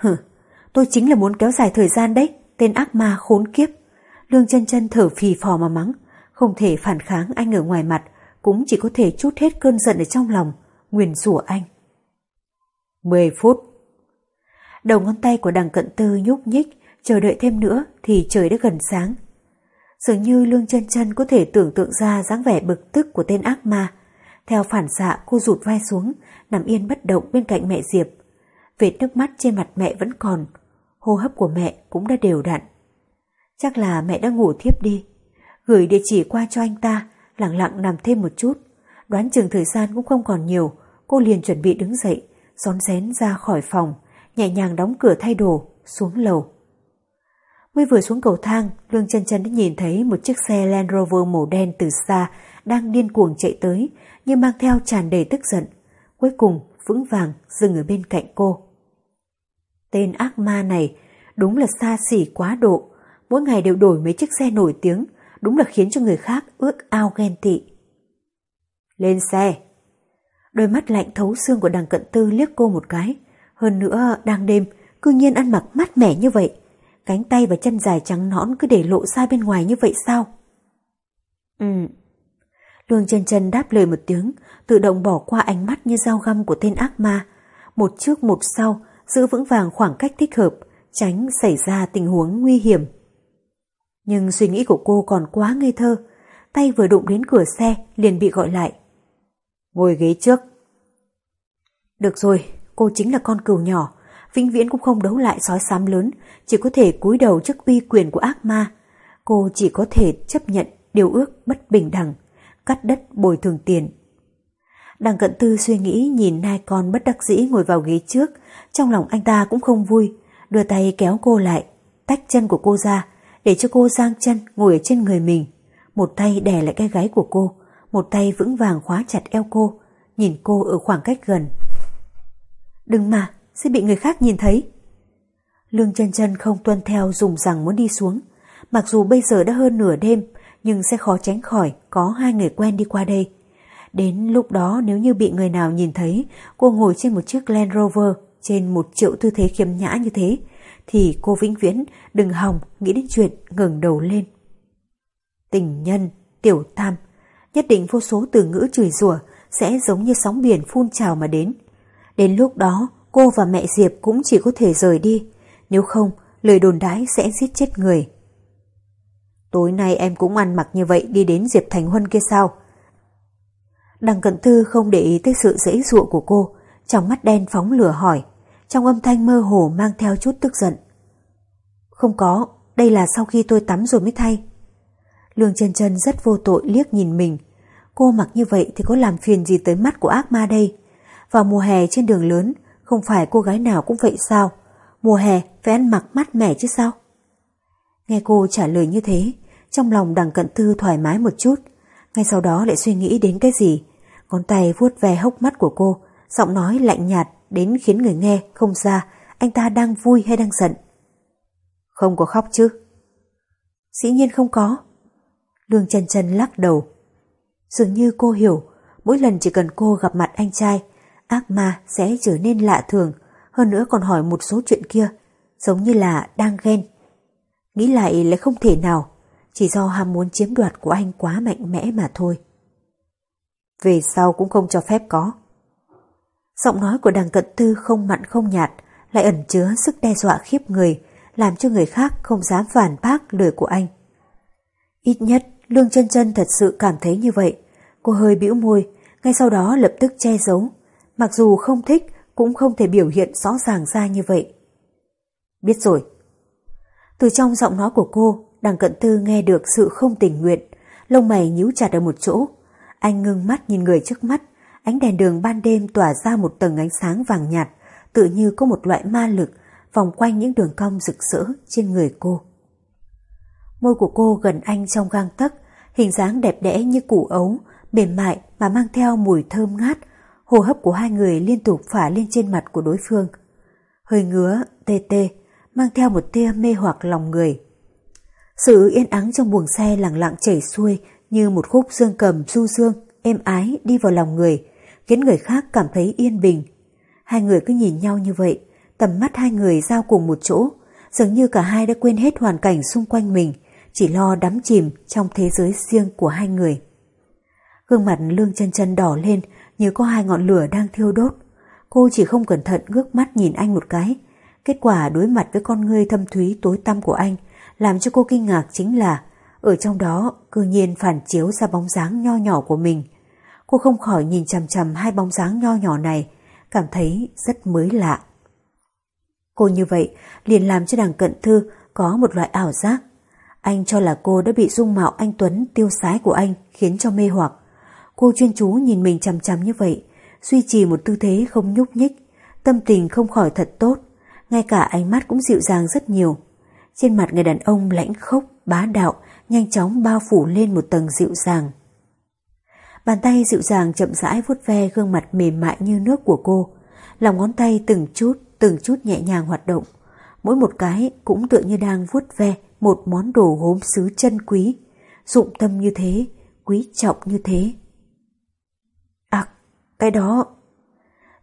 Hừ, tôi chính là muốn kéo dài thời gian đấy, tên ác ma khốn kiếp. Lương chân chân thở phì phò mà mắng, không thể phản kháng anh ở ngoài mặt, cũng chỉ có thể chút hết cơn giận ở trong lòng, nguyền rủa anh. 10 phút. Đầu ngón tay của đằng cận tư nhúc nhích, chờ đợi thêm nữa thì trời đã gần sáng. Dường như Lương chân chân có thể tưởng tượng ra dáng vẻ bực tức của tên ác ma. Theo phản xạ cô rụt vai xuống, nằm yên bất động bên cạnh mẹ Diệp. Vệt nước mắt trên mặt mẹ vẫn còn, hô hấp của mẹ cũng đã đều đặn. Chắc là mẹ đã ngủ thiếp đi. Gửi địa chỉ qua cho anh ta, lặng lặng nằm thêm một chút. Đoán chừng thời gian cũng không còn nhiều, cô liền chuẩn bị đứng dậy, rón rén ra khỏi phòng, nhẹ nhàng đóng cửa thay đồ, xuống lầu. Mới vừa xuống cầu thang, Lương chân chân đã nhìn thấy một chiếc xe Land Rover màu đen từ xa đang điên cuồng chạy tới, nhưng mang theo tràn đầy tức giận. Cuối cùng, vững vàng dừng ở bên cạnh cô. Tên ác ma này đúng là xa xỉ quá độ, mỗi ngày đều đổi mấy chiếc xe nổi tiếng, đúng là khiến cho người khác ước ao ghen tị. Lên xe! Đôi mắt lạnh thấu xương của đằng cận tư liếc cô một cái, hơn nữa đang đêm, cư nhiên ăn mặc mát mẻ như vậy, cánh tay và chân dài trắng nõn cứ để lộ ra bên ngoài như vậy sao? Ừ. Lương chân chân đáp lời một tiếng, tự động bỏ qua ánh mắt như dao găm của tên ác ma. Một trước một sau, giữ vững vàng khoảng cách thích hợp, tránh xảy ra tình huống nguy hiểm. Nhưng suy nghĩ của cô còn quá ngây thơ, tay vừa đụng đến cửa xe liền bị gọi lại. Ngồi ghế trước. Được rồi, cô chính là con cừu nhỏ, vĩnh viễn cũng không đấu lại sói xám lớn, chỉ có thể cúi đầu trước uy quyền của ác ma. Cô chỉ có thể chấp nhận điều ước bất bình đẳng, cắt đất bồi thường tiền. Đằng cận tư suy nghĩ nhìn nai con bất đắc dĩ ngồi vào ghế trước, trong lòng anh ta cũng không vui, đưa tay kéo cô lại, tách chân của cô ra, để cho cô giang chân ngồi ở trên người mình. Một tay đè lại cái gáy của cô, một tay vững vàng khóa chặt eo cô, nhìn cô ở khoảng cách gần. Đừng mà, sẽ bị người khác nhìn thấy. Lương chân chân không tuân theo dùng rằng muốn đi xuống. Mặc dù bây giờ đã hơn nửa đêm, nhưng sẽ khó tránh khỏi có hai người quen đi qua đây. Đến lúc đó nếu như bị người nào nhìn thấy cô ngồi trên một chiếc Land Rover trên một triệu tư thế khiêm nhã như thế, thì cô vĩnh viễn đừng hòng nghĩ đến chuyện ngẩng đầu lên. Tình nhân, tiểu tam, nhất định vô số từ ngữ chửi rủa sẽ giống như sóng biển phun trào mà đến. Đến lúc đó, cô và mẹ Diệp cũng chỉ có thể rời đi, nếu không, lời đồn đãi sẽ giết chết người. Tối nay em cũng ăn mặc như vậy đi đến Diệp Thành Huân kia sao? Đằng Cận Thư không để ý tới sự dễ dụa của cô, trong mắt đen phóng lửa hỏi, trong âm thanh mơ hồ mang theo chút tức giận. Không có, đây là sau khi tôi tắm rồi mới thay. Lương chân chân rất vô tội liếc nhìn mình. Cô mặc như vậy thì có làm phiền gì tới mắt của ác ma đây? Vào mùa hè trên đường lớn, không phải cô gái nào cũng vậy sao? Mùa hè phải ăn mặc mát mẻ chứ sao? Nghe cô trả lời như thế, trong lòng đằng cận tư thoải mái một chút, ngay sau đó lại suy nghĩ đến cái gì. Ngón tay vuốt ve hốc mắt của cô, giọng nói lạnh nhạt đến khiến người nghe không ra anh ta đang vui hay đang giận. Không có khóc chứ? Dĩ nhiên không có. Lương trần trần lắc đầu. Dường như cô hiểu, mỗi lần chỉ cần cô gặp mặt anh trai, ác ma sẽ trở nên lạ thường, hơn nữa còn hỏi một số chuyện kia, giống như là đang ghen. Nghĩ lại lại không thể nào, chỉ do ham muốn chiếm đoạt của anh quá mạnh mẽ mà thôi. Về sau cũng không cho phép có. Giọng nói của đằng cận tư không mặn không nhạt, lại ẩn chứa sức đe dọa khiếp người, làm cho người khác không dám phản bác lời của anh. Ít nhất, Lương chân chân thật sự cảm thấy như vậy. Cô hơi bĩu môi, ngay sau đó lập tức che giấu. Mặc dù không thích, cũng không thể biểu hiện rõ ràng ra như vậy. Biết rồi. Từ trong giọng nói của cô, đằng cận tư nghe được sự không tình nguyện, lông mày nhíu chặt ở một chỗ. Anh ngưng mắt nhìn người trước mắt, ánh đèn đường ban đêm tỏa ra một tầng ánh sáng vàng nhạt, tự như có một loại ma lực vòng quanh những đường cong rực rỡ trên người cô. Môi của cô gần anh trong gang tấc, hình dáng đẹp đẽ như củ ấu, mềm mại mà mang theo mùi thơm ngát, hô hấp của hai người liên tục phả lên trên mặt của đối phương. Hơi ngứa, tê tê, mang theo một tia mê hoặc lòng người. Sự yên ắng trong buồng xe lặng lặng chảy xuôi như một khúc dương cầm du dương, êm ái đi vào lòng người, khiến người khác cảm thấy yên bình. Hai người cứ nhìn nhau như vậy, tầm mắt hai người giao cùng một chỗ, dường như cả hai đã quên hết hoàn cảnh xung quanh mình, chỉ lo đắm chìm trong thế giới riêng của hai người. Gương mặt lương chân chân đỏ lên như có hai ngọn lửa đang thiêu đốt. Cô chỉ không cẩn thận ngước mắt nhìn anh một cái. Kết quả đối mặt với con ngươi thâm thúy tối tăm của anh làm cho cô kinh ngạc chính là ở trong đó cư nhiên phản chiếu ra bóng dáng nho nhỏ của mình. Cô không khỏi nhìn chằm chằm hai bóng dáng nho nhỏ này, cảm thấy rất mới lạ. Cô như vậy liền làm cho đằng cận thư có một loại ảo giác. Anh cho là cô đã bị dung mạo anh Tuấn tiêu sái của anh khiến cho mê hoặc. Cô chuyên chú nhìn mình chằm chằm như vậy, duy trì một tư thế không nhúc nhích, tâm tình không khỏi thật tốt, ngay cả ánh mắt cũng dịu dàng rất nhiều. Trên mặt người đàn ông lãnh khốc, bá đạo, nhanh chóng bao phủ lên một tầng dịu dàng. Bàn tay dịu dàng chậm rãi vuốt ve gương mặt mềm mại như nước của cô, lòng ngón tay từng chút, từng chút nhẹ nhàng hoạt động. Mỗi một cái cũng tựa như đang vuốt ve một món đồ gốm sứ chân quý, dụng tâm như thế, quý trọng như thế. À, cái đó...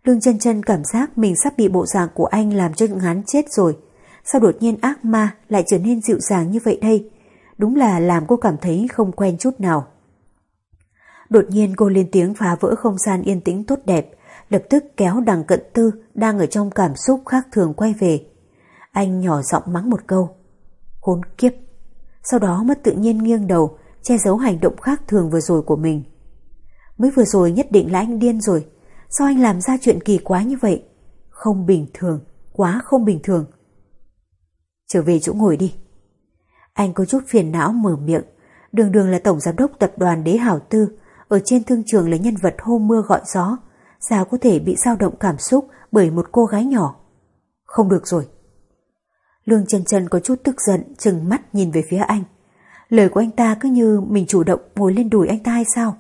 Lương chân chân cảm giác mình sắp bị bộ dạng của anh làm cho ngán chết rồi. Sao đột nhiên ác ma lại trở nên dịu dàng như vậy đây? Đúng là làm cô cảm thấy không quen chút nào. Đột nhiên cô lên tiếng phá vỡ không gian yên tĩnh tốt đẹp, lập tức kéo đằng cận tư đang ở trong cảm xúc khác thường quay về. Anh nhỏ giọng mắng một câu. Khốn kiếp. Sau đó mất tự nhiên nghiêng đầu, che giấu hành động khác thường vừa rồi của mình. Mới vừa rồi nhất định là anh điên rồi. Sao anh làm ra chuyện kỳ quá như vậy? Không bình thường, quá không bình thường. Trở về chỗ ngồi đi. Anh có chút phiền não mở miệng. Đường đường là tổng giám đốc tập đoàn Đế Hảo Tư, ở trên thương trường là nhân vật hô mưa gọi gió. Sao có thể bị dao động cảm xúc bởi một cô gái nhỏ? Không được rồi. Lương trần trần có chút tức giận, chừng mắt nhìn về phía anh. Lời của anh ta cứ như mình chủ động ngồi lên đùi anh ta hay sao?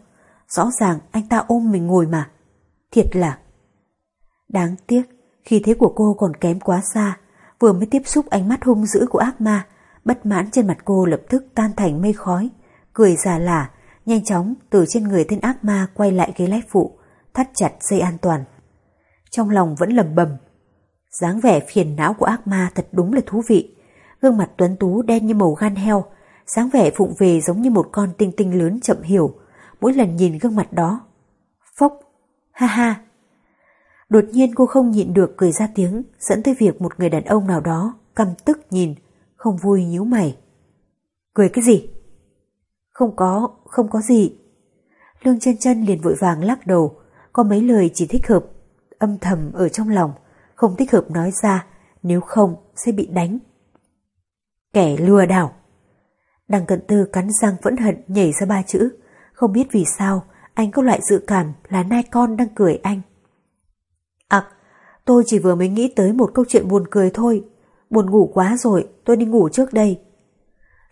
Rõ ràng anh ta ôm mình ngồi mà. Thiệt là... Đáng tiếc, khi thế của cô còn kém quá xa, vừa mới tiếp xúc ánh mắt hung dữ của ác ma, bất mãn trên mặt cô lập tức tan thành mây khói, cười già lả, nhanh chóng từ trên người tên ác ma quay lại ghế lái phụ, thắt chặt dây an toàn. Trong lòng vẫn lầm bầm, dáng vẻ phiền não của ác ma thật đúng là thú vị, gương mặt tuấn tú đen như màu gan heo, dáng vẻ phụng về giống như một con tinh tinh lớn chậm hiểu, mỗi lần nhìn gương mặt đó. Phốc, ha ha. Đột nhiên cô không nhịn được cười ra tiếng, dẫn tới việc một người đàn ông nào đó căm tức nhìn, không vui nhíu mày. Cười cái gì? Không có, không có gì. Lương chân chân liền vội vàng lắc đầu, có mấy lời chỉ thích hợp, âm thầm ở trong lòng, không thích hợp nói ra, nếu không sẽ bị đánh. Kẻ lừa đảo. Đằng cận tư cắn răng vẫn hận nhảy ra ba chữ, không biết vì sao anh có loại dự cảm là nai con đang cười anh. À, tôi chỉ vừa mới nghĩ tới một câu chuyện buồn cười thôi, buồn ngủ quá rồi, tôi đi ngủ trước đây.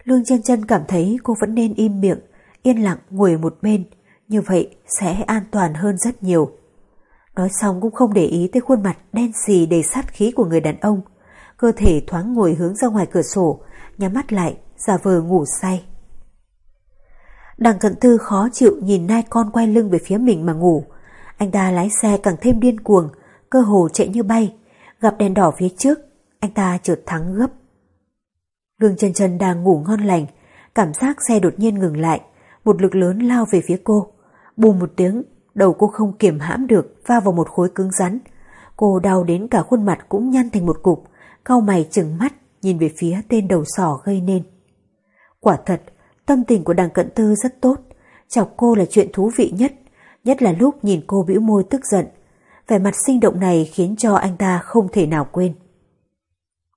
Lương chân chân cảm thấy cô vẫn nên im miệng, yên lặng ngồi một bên, như vậy sẽ an toàn hơn rất nhiều. Nói xong cũng không để ý tới khuôn mặt đen xì đầy sát khí của người đàn ông. Cơ thể thoáng ngồi hướng ra ngoài cửa sổ, nhắm mắt lại, giả vờ ngủ say. Đằng cận tư khó chịu nhìn nai con quay lưng về phía mình mà ngủ. Anh ta lái xe càng thêm điên cuồng, cơ hồ chạy như bay. Gặp đèn đỏ phía trước, anh ta chợt thắng gấp. Lương chân chân đang ngủ ngon lành, cảm giác xe đột nhiên ngừng lại, một lực lớn lao về phía cô. Bùm một tiếng, đầu cô không kiềm hãm được va vào một khối cứng rắn. Cô đau đến cả khuôn mặt cũng nhăn thành một cục, cau mày chừng mắt nhìn về phía tên đầu sỏ gây nên. Quả thật, tâm tình của đằng cận tư rất tốt, chọc cô là chuyện thú vị nhất, nhất là lúc nhìn cô bĩu môi tức giận. Vẻ mặt sinh động này khiến cho anh ta không thể nào quên.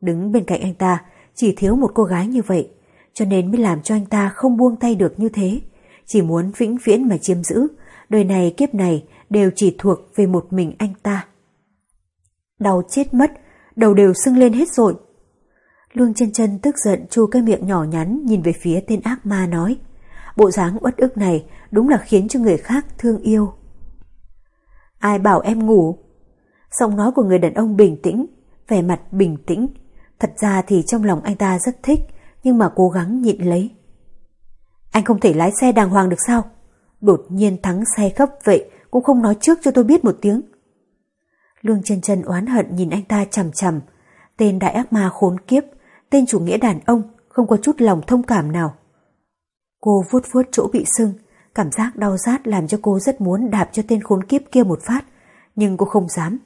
Đứng bên cạnh anh ta, chỉ thiếu một cô gái như vậy, cho nên mới làm cho anh ta không buông tay được như thế, chỉ muốn vĩnh viễn mà chiêm giữ, đời này kiếp này đều chỉ thuộc về một mình anh ta. Đau chết mất, đầu đều sưng lên hết rồi. Lương chân chân tức giận chu cái miệng nhỏ nhắn nhìn về phía tên ác ma nói. Bộ dáng uất ức này đúng là khiến cho người khác thương yêu. Ai bảo em ngủ? Giọng nói của người đàn ông bình tĩnh, vẻ mặt bình tĩnh. Thật ra thì trong lòng anh ta rất thích, nhưng mà cố gắng nhịn lấy. Anh không thể lái xe đàng hoàng được sao? Đột nhiên thắng xe gấp vậy cũng không nói trước cho tôi biết một tiếng. Lương chân chân oán hận nhìn anh ta chằm chằm. Tên đại ác ma khốn kiếp, tên chủ nghĩa đàn ông, không có chút lòng thông cảm nào. Cô vuốt vuốt chỗ bị sưng, cảm giác đau rát làm cho cô rất muốn đạp cho tên khốn kiếp kia một phát, nhưng cô không dám.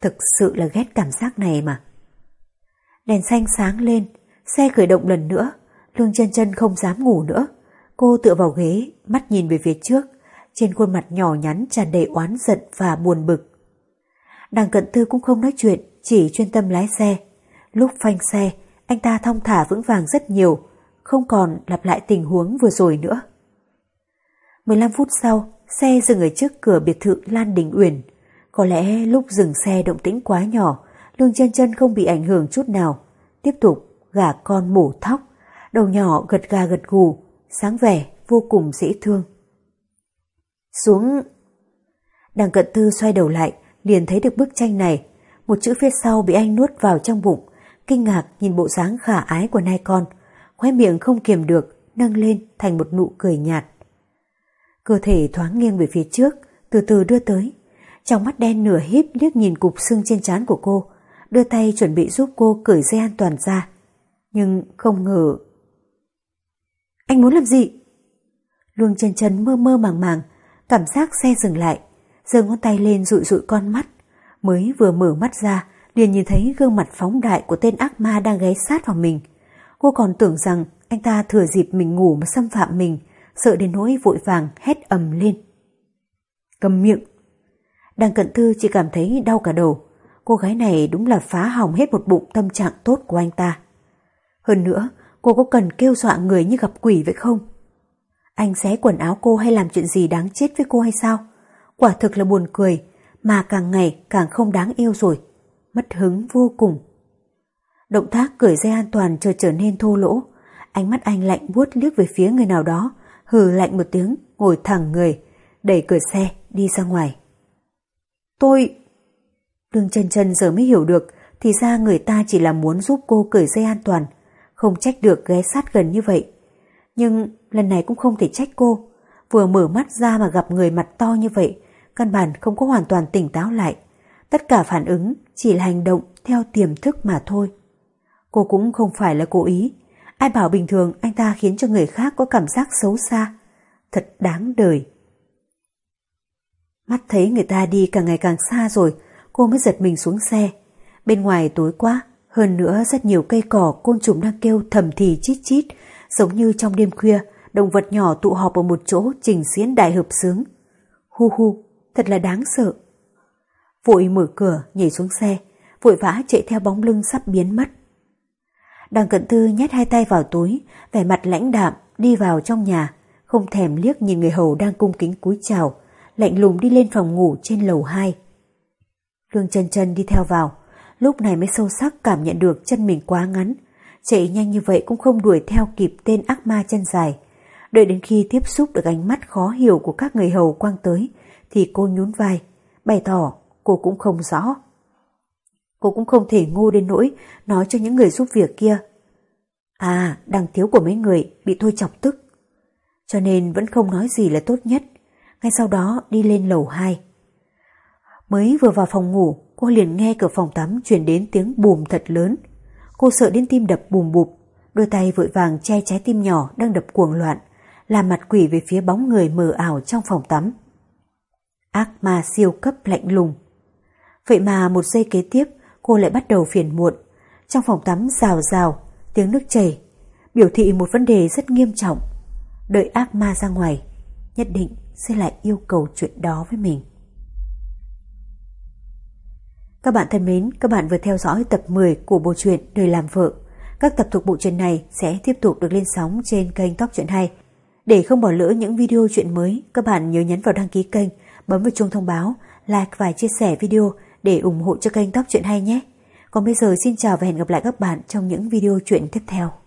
Thực sự là ghét cảm giác này mà. Đèn xanh sáng lên, xe khởi động lần nữa, Lương chân chân không dám ngủ nữa. Cô tựa vào ghế, mắt nhìn về phía trước, trên khuôn mặt nhỏ nhắn tràn đầy oán giận và buồn bực. Đằng cận tư cũng không nói chuyện, chỉ chuyên tâm lái xe. Lúc phanh xe, anh ta thong thả vững vàng rất nhiều, không còn lặp lại tình huống vừa rồi nữa. 15 phút sau, xe dừng ở trước cửa biệt thự Lan Đình Uyển. Có lẽ lúc dừng xe động tĩnh quá nhỏ, Lương chân chân không bị ảnh hưởng chút nào. Tiếp tục gả con mổ thóc, đầu nhỏ gật gà gật gù, sáng vẻ vô cùng dễ thương. Xuống... Đằng cận tư xoay đầu lại, liền thấy được bức tranh này. Một chữ phía sau bị anh nuốt vào trong bụng, kinh ngạc nhìn bộ dáng khả ái của nai con, khóe miệng không kiềm được, nâng lên thành một nụ cười nhạt. Cơ thể thoáng nghiêng về phía trước, từ từ đưa tới. Trong mắt đen nửa híp liếc nhìn cục xương trên trán của cô, đưa tay chuẩn bị giúp cô cởi dây an toàn ra. Nhưng không ngờ... Anh muốn làm gì? Luông chân chân mơ mơ màng màng, cảm giác xe dừng lại, giơ ngón tay lên dụi dụi con mắt. Mới vừa mở mắt ra, liền nhìn thấy gương mặt phóng đại của tên ác ma đang ghé sát vào mình. Cô còn tưởng rằng anh ta thừa dịp mình ngủ mà xâm phạm mình, sợ đến nỗi vội vàng hét ầm lên. Cầm miệng! Đằng cận thư chỉ cảm thấy đau cả đầu. Cô gái này đúng là phá hỏng hết một bụng tâm trạng tốt của anh ta. Hơn nữa, cô có cần kêu dọa người như gặp quỷ vậy không? Anh xé quần áo cô hay làm chuyện gì đáng chết với cô hay sao? Quả thực là buồn cười, mà càng ngày càng không đáng yêu rồi. Mất hứng vô cùng. Động tác cởi dây an toàn chợt trở nên thô lỗ. Ánh mắt anh lạnh buốt liếc về phía người nào đó, hừ lạnh một tiếng, ngồi thẳng người, đẩy cửa xe, đi ra ngoài. Tôi... đường chân chân giờ mới hiểu được, thì ra người ta chỉ là muốn giúp cô cởi dây an toàn, không trách được ghé sát gần như vậy. Nhưng lần này cũng không thể trách cô, vừa mở mắt ra mà gặp người mặt to như vậy, căn bản không có hoàn toàn tỉnh táo lại. Tất cả phản ứng chỉ là hành động theo tiềm thức mà thôi. Cô cũng không phải là cố ý. Ai bảo bình thường anh ta khiến cho người khác có cảm giác xấu xa. Thật đáng đời. Mắt thấy người ta đi càng ngày càng xa rồi, cô mới giật mình xuống xe. Bên ngoài tối quá, hơn nữa rất nhiều cây cỏ côn trùng đang kêu thầm thì chít chít, giống như trong đêm khuya, động vật nhỏ tụ họp ở một chỗ trình diễn đại hợp sướng. Hu hu, thật là đáng sợ. Vội mở cửa, nhảy xuống xe, vội vã chạy theo bóng lưng sắp biến mất. Đằng cận tư nhét hai tay vào túi, vẻ mặt lãnh đạm, đi vào trong nhà, không thèm liếc nhìn người hầu đang cung kính cúi chào, lạnh lùng đi lên phòng ngủ trên lầu 2. Lương chân chân đi theo vào, lúc này mới sâu sắc cảm nhận được chân mình quá ngắn, chạy nhanh như vậy cũng không đuổi theo kịp tên ác ma chân dài. Đợi đến khi tiếp xúc được ánh mắt khó hiểu của các người hầu quang tới, thì cô nhún vai, bày tỏ cô cũng không rõ. Cô cũng không thể ngu đến nỗi nói cho những người giúp việc kia. À, đằng thiếu của mấy người bị tôi chọc tức. Cho nên vẫn không nói gì là tốt nhất. Ngay sau đó đi lên lầu 2. Mới vừa vào phòng ngủ, cô liền nghe cửa phòng tắm truyền đến tiếng bùm thật lớn. Cô sợ đến tim đập bùm bụp, đôi tay vội vàng che trái tim nhỏ đang đập cuồng loạn, làm mặt quỷ về phía bóng người mờ ảo trong phòng tắm. Ác ma siêu cấp lạnh lùng. Vậy mà một giây kế tiếp, cô lại bắt đầu phiền muộn. Trong phòng tắm rào rào, tiếng nước chảy, biểu thị một vấn đề rất nghiêm trọng. Đợi ác ma ra ngoài, nhất định sẽ lại yêu cầu chuyện đó với mình. Các bạn thân mến, các bạn vừa theo dõi tập 10 của bộ truyện Đời làm vợ. Các tập thuộc bộ truyện này sẽ tiếp tục được lên sóng trên kênh Tóc Truyện Hay. Để không bỏ lỡ những video chuyện mới, các bạn nhớ nhấn vào đăng ký kênh, bấm vào chuông thông báo, like và chia sẻ video để ủng hộ cho kênh Tóc Chuyện Hay nhé. Còn bây giờ xin chào và hẹn gặp lại các bạn trong những video chuyện tiếp theo.